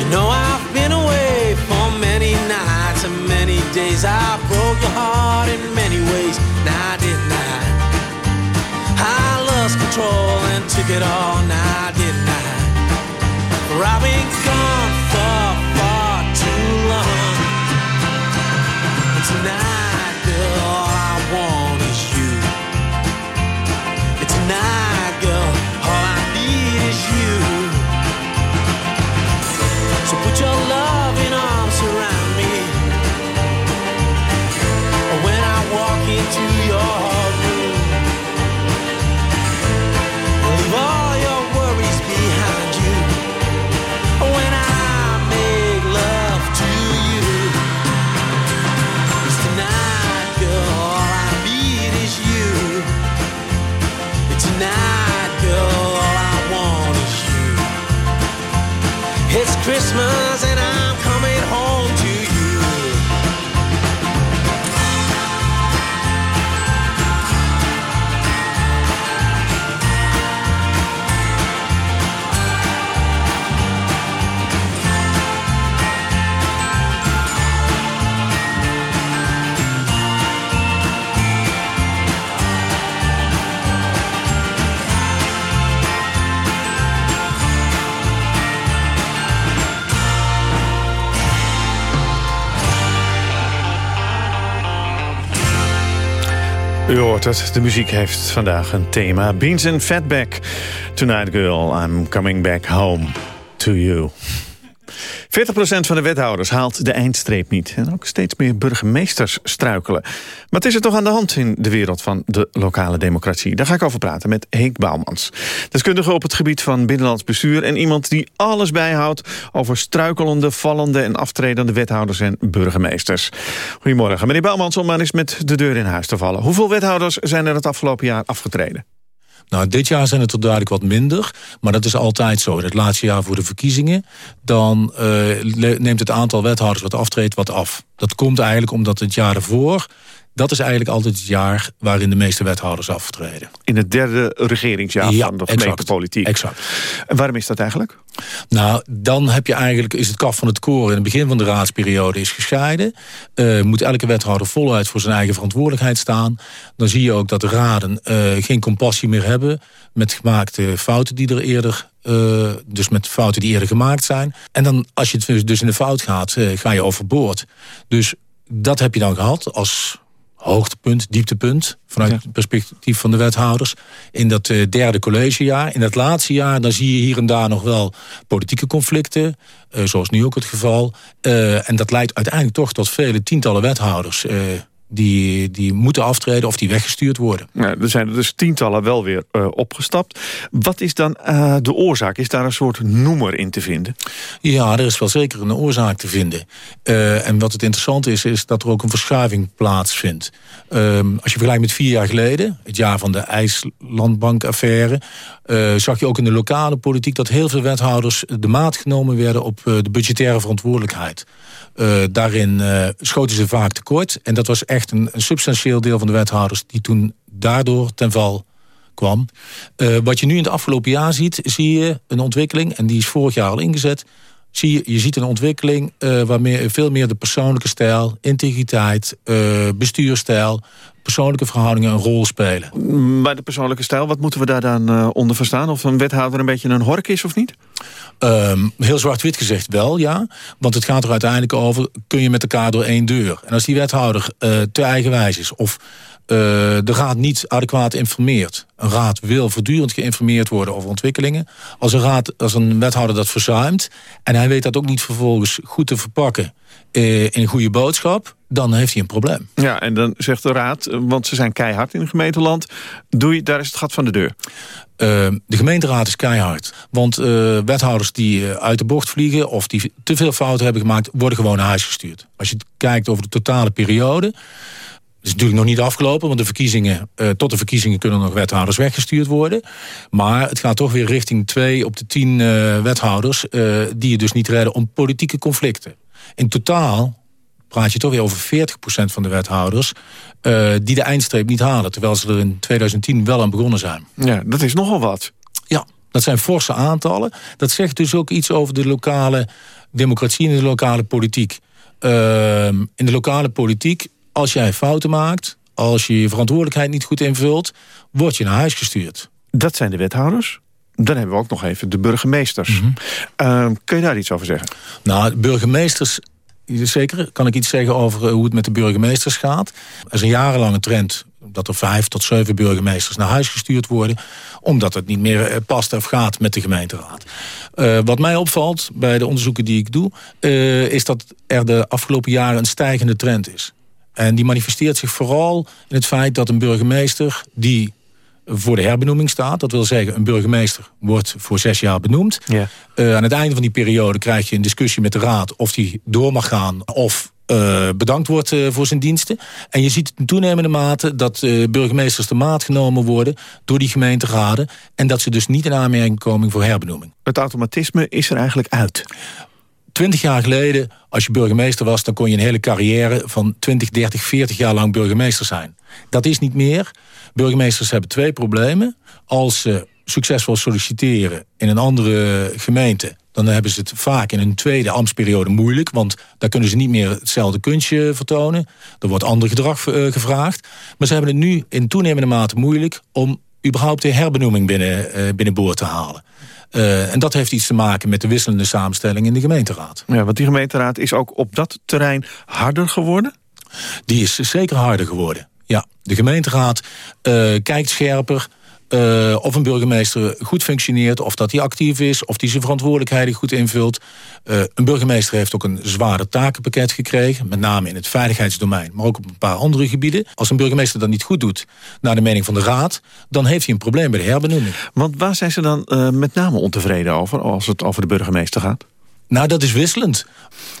Speaker 19: You know I've been away for many nights and many days. I broke your heart in many ways. Now I did not. I lost control and took it all. Now
Speaker 2: U hoort het, de muziek heeft vandaag een thema. Beans and Fatback. Tonight girl, I'm coming back home to you. 40% van de wethouders haalt de eindstreep niet. En ook steeds meer burgemeesters struikelen. Wat is er toch aan de hand in de wereld van de lokale democratie? Daar ga ik over praten met Henk Bouwmans. Deskundige op het gebied van binnenlands bestuur... en iemand die alles bijhoudt over struikelende, vallende... en aftredende wethouders en burgemeesters. Goedemorgen. Meneer Bouwmans, om maar eens met de deur in huis te vallen. Hoeveel wethouders zijn er het afgelopen jaar afgetreden?
Speaker 37: Nou, dit jaar zijn het er duidelijk wat minder. Maar dat is altijd zo. In het laatste jaar voor de verkiezingen... dan uh, neemt het aantal wethouders wat aftreedt wat af. Dat komt eigenlijk omdat het jaar ervoor... dat is eigenlijk altijd het jaar waarin de meeste wethouders aftreden.
Speaker 2: In het derde regeringsjaar
Speaker 37: ja,
Speaker 2: van de gemeentepolitiek.
Speaker 37: Exact.
Speaker 2: En waarom is dat eigenlijk?
Speaker 37: Nou, dan heb je eigenlijk, is het kaf van het koren in het begin van de raadsperiode is gescheiden. Uh, moet elke wethouder voluit voor zijn eigen verantwoordelijkheid staan. Dan zie je ook dat de raden uh, geen compassie meer hebben met gemaakte fouten die er eerder uh, dus met fouten die eerder gemaakt zijn. En dan, als je dus in de fout gaat, uh, ga je overboord. Dus dat heb je dan gehad als hoogtepunt, dieptepunt... vanuit ja. het perspectief van de wethouders... in dat uh, derde collegejaar. In dat laatste jaar dan zie je hier en daar nog wel politieke conflicten... Uh, zoals nu ook het geval. Uh, en dat leidt uiteindelijk toch tot vele tientallen wethouders... Die, die moeten aftreden of die weggestuurd worden.
Speaker 2: Ja, er zijn er dus tientallen wel weer uh, opgestapt. Wat is dan uh, de oorzaak? Is daar een soort noemer in te vinden?
Speaker 37: Ja, er is wel zeker een oorzaak te vinden. Uh, en wat het interessant is, is dat er ook een verschuiving plaatsvindt. als je vergelijkt met vier jaar geleden, het jaar van de IJslandbankaffaire... zag je ook in de lokale politiek dat heel veel wethouders de maat genomen werden op de budgettaire verantwoordelijkheid. Uh, daarin uh, schoten ze vaak tekort. En dat was echt een, substantieel deel van de wethouders... die toen daardoor ten val kwam. Uh, wat je nu in het afgelopen jaar ziet, zie je een ontwikkeling... en die is vorig jaar al ingezet... Zie je, je ziet een ontwikkeling waarmee veel meer de persoonlijke stijl... integriteit, bestuurstijl, persoonlijke verhoudingen een rol spelen.
Speaker 2: Maar de persoonlijke stijl, wat moeten we daar dan uh, onder verstaan? Of een wethouder een beetje een hork is of niet?
Speaker 37: Um, heel zwart-wit gezegd wel, ja. Want het gaat er uiteindelijk over, kun je met elkaar door één deur? En als die wethouder uh, te eigenwijs is... of uh, de raad niet adequaat informeert. Een raad wil voortdurend geïnformeerd worden over ontwikkelingen. Als een, raad, als een wethouder dat verzuimt... en hij weet dat ook niet vervolgens goed te verpakken... Uh, in een goede boodschap, dan heeft hij een probleem.
Speaker 2: Ja, en dan zegt de raad, want ze zijn keihard in het gemeenteland... doei, daar is het gat van de deur.
Speaker 37: Uh, de gemeenteraad is keihard. Want uh, wethouders die uit de bocht vliegen... of die te veel fouten hebben gemaakt, worden gewoon naar huis gestuurd. Als je kijkt over de totale periode... Is natuurlijk nog niet afgelopen, want de verkiezingen, uh, tot de verkiezingen kunnen nog wethouders weggestuurd worden. Maar het gaat toch weer richting twee op de tien uh, wethouders uh, die je dus niet redden om politieke conflicten. In totaal praat je toch weer over 40% van de wethouders... Die de eindstreep niet halen. Terwijl ze er in 2010 wel aan begonnen zijn.
Speaker 2: Ja, dat is nogal wat.
Speaker 37: Ja, dat zijn forse aantallen. Dat zegt dus ook iets over de lokale democratie en de lokale politiek. Uh, in de lokale politiek, als jij fouten maakt... als je je verantwoordelijkheid niet goed invult... word je naar huis gestuurd.
Speaker 2: Dat zijn de wethouders? Dan hebben we ook nog even de burgemeesters. Mm -hmm. uh, kun je daar iets over zeggen?
Speaker 37: Nou, burgemeesters zeker kan ik iets zeggen over hoe het met de burgemeesters gaat. Er is een jarenlange trend dat er vijf tot zeven burgemeesters naar huis gestuurd worden... omdat het niet meer past of gaat met de gemeenteraad. Uh, wat mij opvalt bij de onderzoeken die ik doe... Uh, is dat er de afgelopen jaren een stijgende trend is. En die manifesteert zich vooral in het feit dat een burgemeester... die voor de herbenoeming staat. Dat wil zeggen, een burgemeester wordt voor zes jaar benoemd.
Speaker 2: Ja.
Speaker 37: Uh, aan het einde van die periode krijg je een discussie met de raad... of die door mag gaan of uh, bedankt wordt uh, voor zijn diensten. En je ziet in toenemende mate dat burgemeesters de maat genomen worden... door die gemeenteraden. En dat ze dus niet in aanmerking komen voor herbenoeming.
Speaker 2: Het automatisme is er eigenlijk uit.
Speaker 37: Twintig jaar geleden, als je burgemeester was... dan kon je een hele carrière van 20, 30, 40 jaar lang burgemeester zijn. Dat is niet meer. Burgemeesters hebben twee problemen. Als ze succesvol solliciteren in een andere gemeente... dan hebben ze het vaak in een tweede ambtsperiode moeilijk... want daar kunnen ze niet meer hetzelfde kunstje vertonen. Er wordt ander gedrag uh, gevraagd. Maar ze hebben het nu in toenemende mate moeilijk... om überhaupt de herbenoeming binnen, uh, te halen. Uh, en dat heeft iets te maken met de wisselende samenstelling in de gemeenteraad.
Speaker 2: Ja, want die gemeenteraad is ook op dat terrein harder geworden?
Speaker 37: Die is zeker harder geworden. Ja, de gemeenteraad uh, kijkt scherper uh, of een burgemeester goed functioneert... of dat hij actief is, of hij zijn verantwoordelijkheden goed invult. Uh, een burgemeester heeft ook een zware takenpakket gekregen... met name in het veiligheidsdomein, maar ook op een paar andere gebieden. Als een burgemeester dat niet goed doet, naar de mening van de raad... dan heeft hij een probleem bij de herbenoeming.
Speaker 2: Want waar zijn ze dan uh, met name ontevreden over... als het over de burgemeester gaat?
Speaker 37: Nou, dat is wisselend.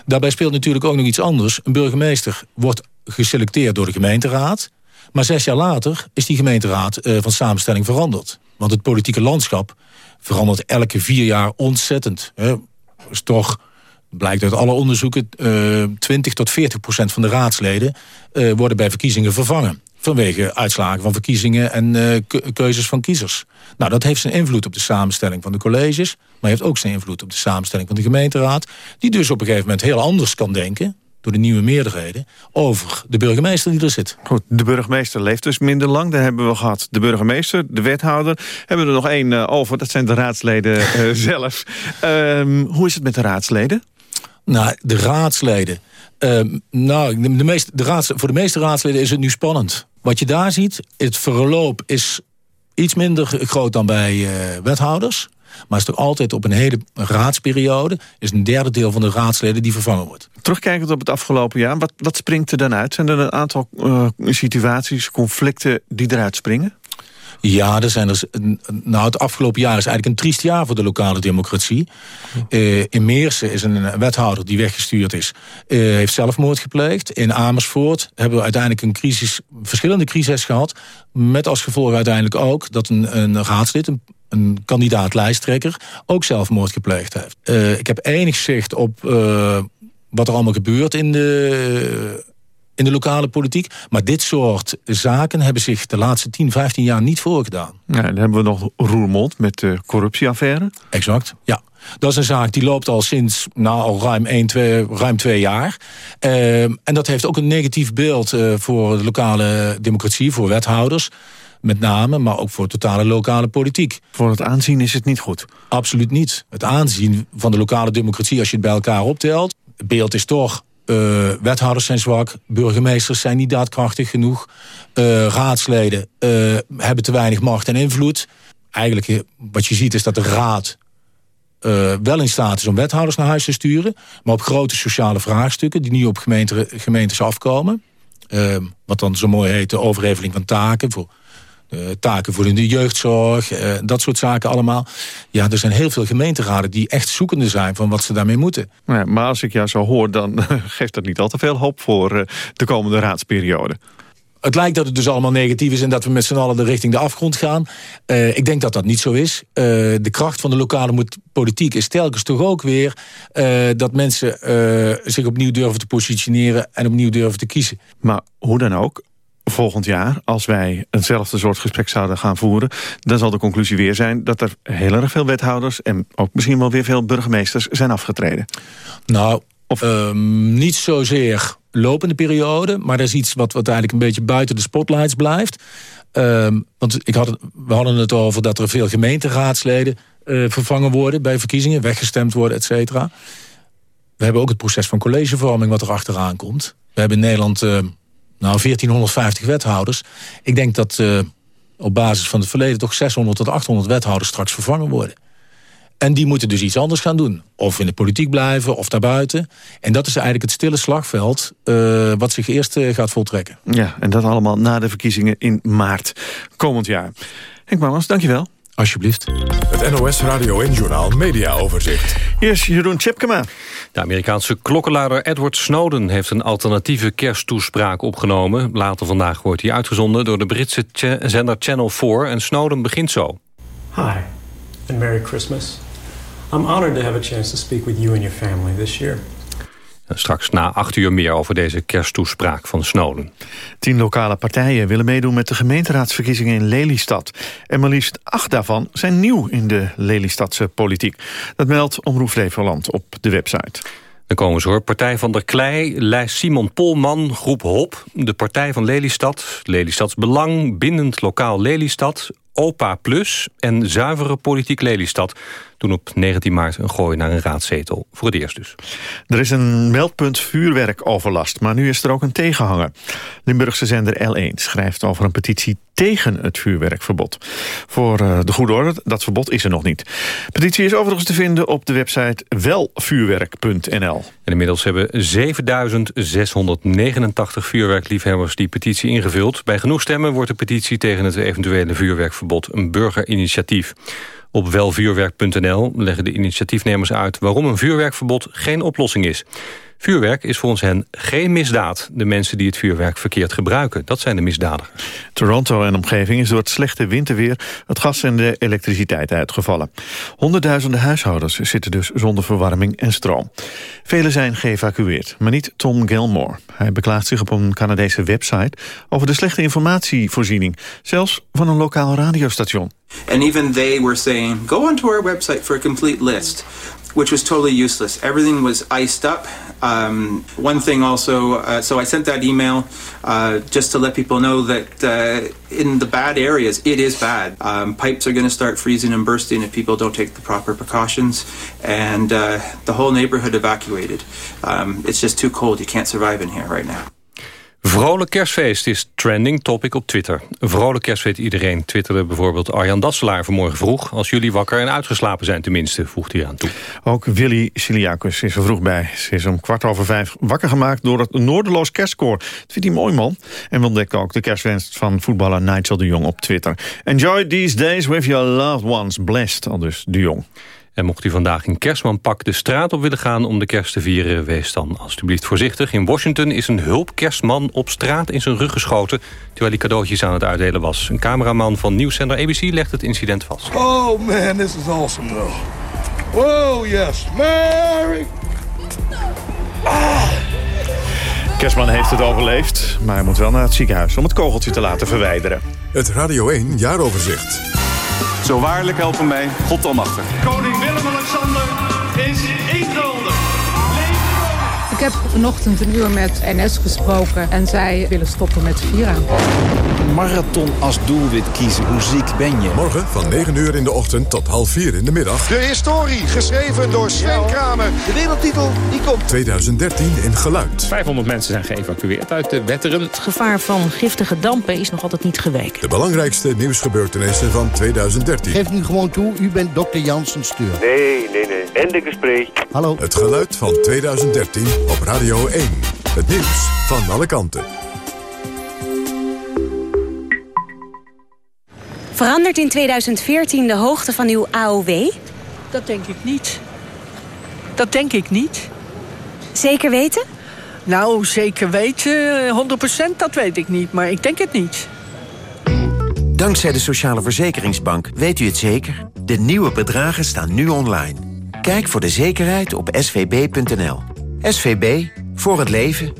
Speaker 37: Daarbij speelt natuurlijk ook nog iets anders. Een burgemeester wordt geselecteerd door de gemeenteraad... Maar zes jaar later is die gemeenteraad uh, van samenstelling veranderd. Want het politieke landschap verandert elke vier jaar ontzettend. Hè. toch, blijkt uit alle onderzoeken... Uh, 20 tot 40 procent van de raadsleden uh, worden bij verkiezingen vervangen. Vanwege uitslagen van verkiezingen en keuzes van kiezers. Nou, dat heeft zijn invloed op de samenstelling van de colleges... maar heeft ook zijn invloed op de samenstelling van de gemeenteraad... die dus op een gegeven moment heel anders kan denken door de nieuwe meerderheden... over de burgemeester die er zit.
Speaker 2: Goed, de burgemeester leeft dus minder lang. Daar hebben we gehad de burgemeester, de wethouder. Hebben we er nog één uh, over, dat zijn de raadsleden uh, zelf. Um, hoe is het met de raadsleden?
Speaker 37: Nou, de raadsleden... Um, nou, de, de meeste, de raads, voor de meeste raadsleden is het nu spannend. Wat je daar ziet, het verloop is iets minder groot dan bij uh, wethouders... Maar is toch altijd op een hele raadsperiode... is een derde deel van de raadsleden die vervangen wordt.
Speaker 2: Terugkijkend op het afgelopen jaar, wat, wat springt er dan uit? Zijn er een aantal uh, situaties, conflicten die eruit springen?
Speaker 37: Ja, er zijn er, nou, het afgelopen jaar is eigenlijk een triest jaar voor de lokale democratie. Uh, in Meersen is een wethouder die weggestuurd is, uh, heeft zelfmoord gepleegd. In Amersfoort hebben we uiteindelijk een crisis, verschillende crises gehad. Met als gevolg uiteindelijk ook dat een, een raadslid, een, een kandidaat-lijsttrekker, ook zelfmoord gepleegd heeft. Uh, ik heb enig zicht op wat er allemaal gebeurt in de in de lokale politiek. Maar dit soort zaken hebben zich de laatste 10, 15 jaar niet voorgedaan.
Speaker 2: Ja, dan hebben we nog Roermond met de corruptieaffaire.
Speaker 37: Exact, ja. Dat is een zaak die loopt al sinds nou, al ruim, 1, 2, ruim twee jaar. Uh, en dat heeft ook een negatief beeld voor de lokale democratie, voor wethouders met name, maar ook voor totale lokale politiek.
Speaker 2: Voor het aanzien is het niet goed?
Speaker 37: Absoluut niet. Het aanzien van de lokale democratie, als je het bij elkaar optelt... het beeld is toch uh, wethouders zijn zwak, burgemeesters zijn niet daadkrachtig genoeg... Uh, raadsleden uh, hebben te weinig macht en invloed. Eigenlijk wat je ziet is dat de raad wel in staat is om wethouders naar huis te sturen... maar op grote sociale vraagstukken die nu op gemeente, gemeentes afkomen... wat dan zo mooi heet de overheveling van taken... voor taken voor in de jeugdzorg, uh, dat soort zaken allemaal. Ja, er zijn heel veel gemeenteraden die echt zoekende zijn van wat ze daarmee moeten.
Speaker 2: Ja, maar als ik jou zo hoor, dan geeft dat niet al te veel hoop voor uh, de komende raadsperiode.
Speaker 37: het lijkt dat het dus allemaal negatief is... en dat we met z'n allen de richting de afgrond gaan. Uh, ik denk dat dat niet zo is. Uh, de kracht van de lokale politiek is telkens toch ook weer... Uh, dat mensen zich opnieuw durven te positioneren... en opnieuw durven te kiezen.
Speaker 2: Maar hoe dan ook, volgend jaar, als wij eenzelfde soort gesprek zouden gaan voeren... dan zal de conclusie weer zijn dat er heel erg veel wethouders... en ook misschien wel weer veel burgemeesters zijn afgetreden.
Speaker 37: Nou, of... Um, niet zozeer lopende periode... maar dat is iets wat, wat eigenlijk een beetje buiten de spotlights blijft. Um, want ik had we hadden het over dat er veel gemeenteraadsleden... Uh, vervangen worden bij verkiezingen, weggestemd worden, et cetera. We hebben ook het proces van collegevorming wat er achteraan komt. We hebben in Nederland... Uh, nou, 1450 wethouders. Ik denk dat uh, op basis van het verleden toch 600 tot 800 wethouders straks vervangen worden. En die moeten dus iets anders gaan doen. Of in de politiek blijven, of daarbuiten. En dat is eigenlijk het stille slagveld... Uh, wat zich eerst uh, gaat voltrekken.
Speaker 2: Ja, en dat allemaal na de verkiezingen in maart komend jaar. Henk Mamas, dankjewel.
Speaker 37: Alsjeblieft.
Speaker 25: Het NOS Radio en Journaal Media Overzicht.
Speaker 2: Hier is Jeroen Tjepkema.
Speaker 38: De Amerikaanse klokkenluider Edward Snowden heeft een alternatieve kersttoespraak opgenomen. Later vandaag wordt hij uitgezonden door de Britse zender Channel 4 en Snowden begint zo.
Speaker 39: Hi, and Merry Christmas. I'm honored to have a chance to speak with you and your family this year.
Speaker 38: Straks na acht uur meer over deze kersttoespraak van Snowden.
Speaker 2: Tien lokale partijen willen meedoen met de gemeenteraadsverkiezingen in Lelystad. En maar liefst acht daarvan zijn nieuw in de Lelystadse politiek. Dat meldt Omroep Flevoland op de website.
Speaker 38: Dan komen ze hoor. Partij van der Klei, lijst Simon Polman, groep HOP... de Partij van Lelystad, Lelystads Belang... Bindend Lokaal Lelystad, OPA Plus en Zuivere Politiek Lelystad doen op 19 maart een gooi naar een raadzetel. Voor het eerst dus.
Speaker 2: Er is een meldpunt vuurwerkoverlast, maar nu is er ook een tegenhanger. Limburgse zender L1 schrijft over een petitie tegen het vuurwerkverbod. Voor uh, de goede orde, dat verbod is er nog niet. petitie is overigens te vinden op de website welvuurwerk.nl.
Speaker 38: En inmiddels hebben 7689 vuurwerkliefhebbers die petitie ingevuld. Bij genoeg stemmen wordt de petitie tegen het eventuele vuurwerkverbod een burgerinitiatief. Op welvuurwerk.nl leggen de initiatiefnemers uit... waarom een vuurwerkverbod geen oplossing is. Vuurwerk is volgens hen geen misdaad. De mensen die het vuurwerk verkeerd gebruiken, dat zijn de misdadigers.
Speaker 2: Toronto en omgeving is door het slechte winterweer... het gas en de elektriciteit uitgevallen. Honderdduizenden huishoudens zitten dus zonder verwarming en stroom. Velen zijn geëvacueerd, maar niet Tom Gilmore. Hij beklaagt zich op een Canadese website... over de slechte informatievoorziening, zelfs van een lokaal radiostation.
Speaker 40: And even they were saying, go onto our website for a complete list, which was totally useless. Everything was iced up. Um, one thing also, uh, so I sent that email uh, just to let people know that uh, in the bad areas, it is bad. Um, pipes are going to start freezing and bursting if people don't take the proper precautions, and uh, the whole neighborhood evacuated. Um, it's just too cold. You can't survive in here right now.
Speaker 38: Vrolijk kerstfeest is trending topic op Twitter. Vrolijk kerst weet iedereen. Twitterde bijvoorbeeld Arjan Dasselaar vanmorgen vroeg. Als jullie wakker en uitgeslapen zijn tenminste, voegt hij aan toe.
Speaker 2: Ook Willy Siliakus is er vroeg bij. Ze is om kwart over vijf wakker gemaakt door het Noorderloos kerstkoor. Dat vindt hij mooi man. En we ontdekken ook de kerstwens van voetballer Nigel de Jong op Twitter. Enjoy these days with your loved ones. Blessed, al dus de Jong.
Speaker 38: En mocht u vandaag in kerstmanpak de straat op willen gaan om de kerst te vieren... wees dan alstublieft voorzichtig. In Washington is een hulpkerstman op straat in zijn rug geschoten... terwijl hij cadeautjes aan het uitdelen was. Een cameraman van nieuwszender ABC legt het incident vast.
Speaker 41: Oh man, this is awesome though. Whoa, yes. Merry...
Speaker 2: Ah. Kerstman heeft het overleefd, maar hij moet wel naar het ziekenhuis... om het kogeltje te laten verwijderen.
Speaker 25: Het Radio 1 jaaroverzicht.
Speaker 42: Zo waarlijk helpen mij, God almachtig.
Speaker 43: Koning
Speaker 44: heb vanochtend een uur met NS gesproken en zij willen stoppen met Vira.
Speaker 45: Marathon als doelwit kiezen, hoe ziek ben je?
Speaker 25: Morgen van 9 uur in de ochtend tot half 4 in de middag.
Speaker 46: De historie, geschreven door Sven Kramer. De wereldtitel, die komt.
Speaker 25: 2013 in Geluid.
Speaker 47: 500 mensen zijn geëvacueerd uit de Wetteren.
Speaker 48: Het gevaar van giftige dampen is nog altijd niet geweken.
Speaker 25: De belangrijkste nieuwsgebeurtenissen van 2013.
Speaker 49: Geef nu gewoon toe, u bent dokter Jansen Stuur.
Speaker 50: Nee, nee, nee. En de gesprek.
Speaker 49: Hallo.
Speaker 25: Het geluid van 2013 op Radio 1. Het nieuws van alle kanten.
Speaker 51: Verandert in 2014 de hoogte van uw AOW?
Speaker 52: Dat denk ik niet. Dat denk ik niet.
Speaker 51: Zeker weten?
Speaker 34: Nou, zeker weten, 100% dat weet ik niet, maar ik denk het niet.
Speaker 32: Dankzij de Sociale Verzekeringsbank weet u het zeker. De nieuwe bedragen staan nu online. Kijk voor de zekerheid op svb.nl. SVB, voor het leven.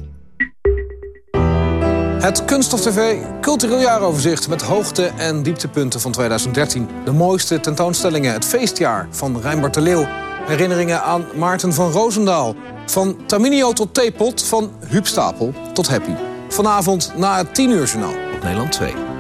Speaker 53: Het Kunststof TV Cultureel Jaaroverzicht met hoogte- en dieptepunten van 2013. De mooiste tentoonstellingen, het feestjaar van Rijnbart de Leeuw. Herinneringen aan Maarten van Roosendaal. Van Taminio tot Theepot, van Huub Stapel tot Happy. Vanavond na het 10 uur journaal op Nederland 2.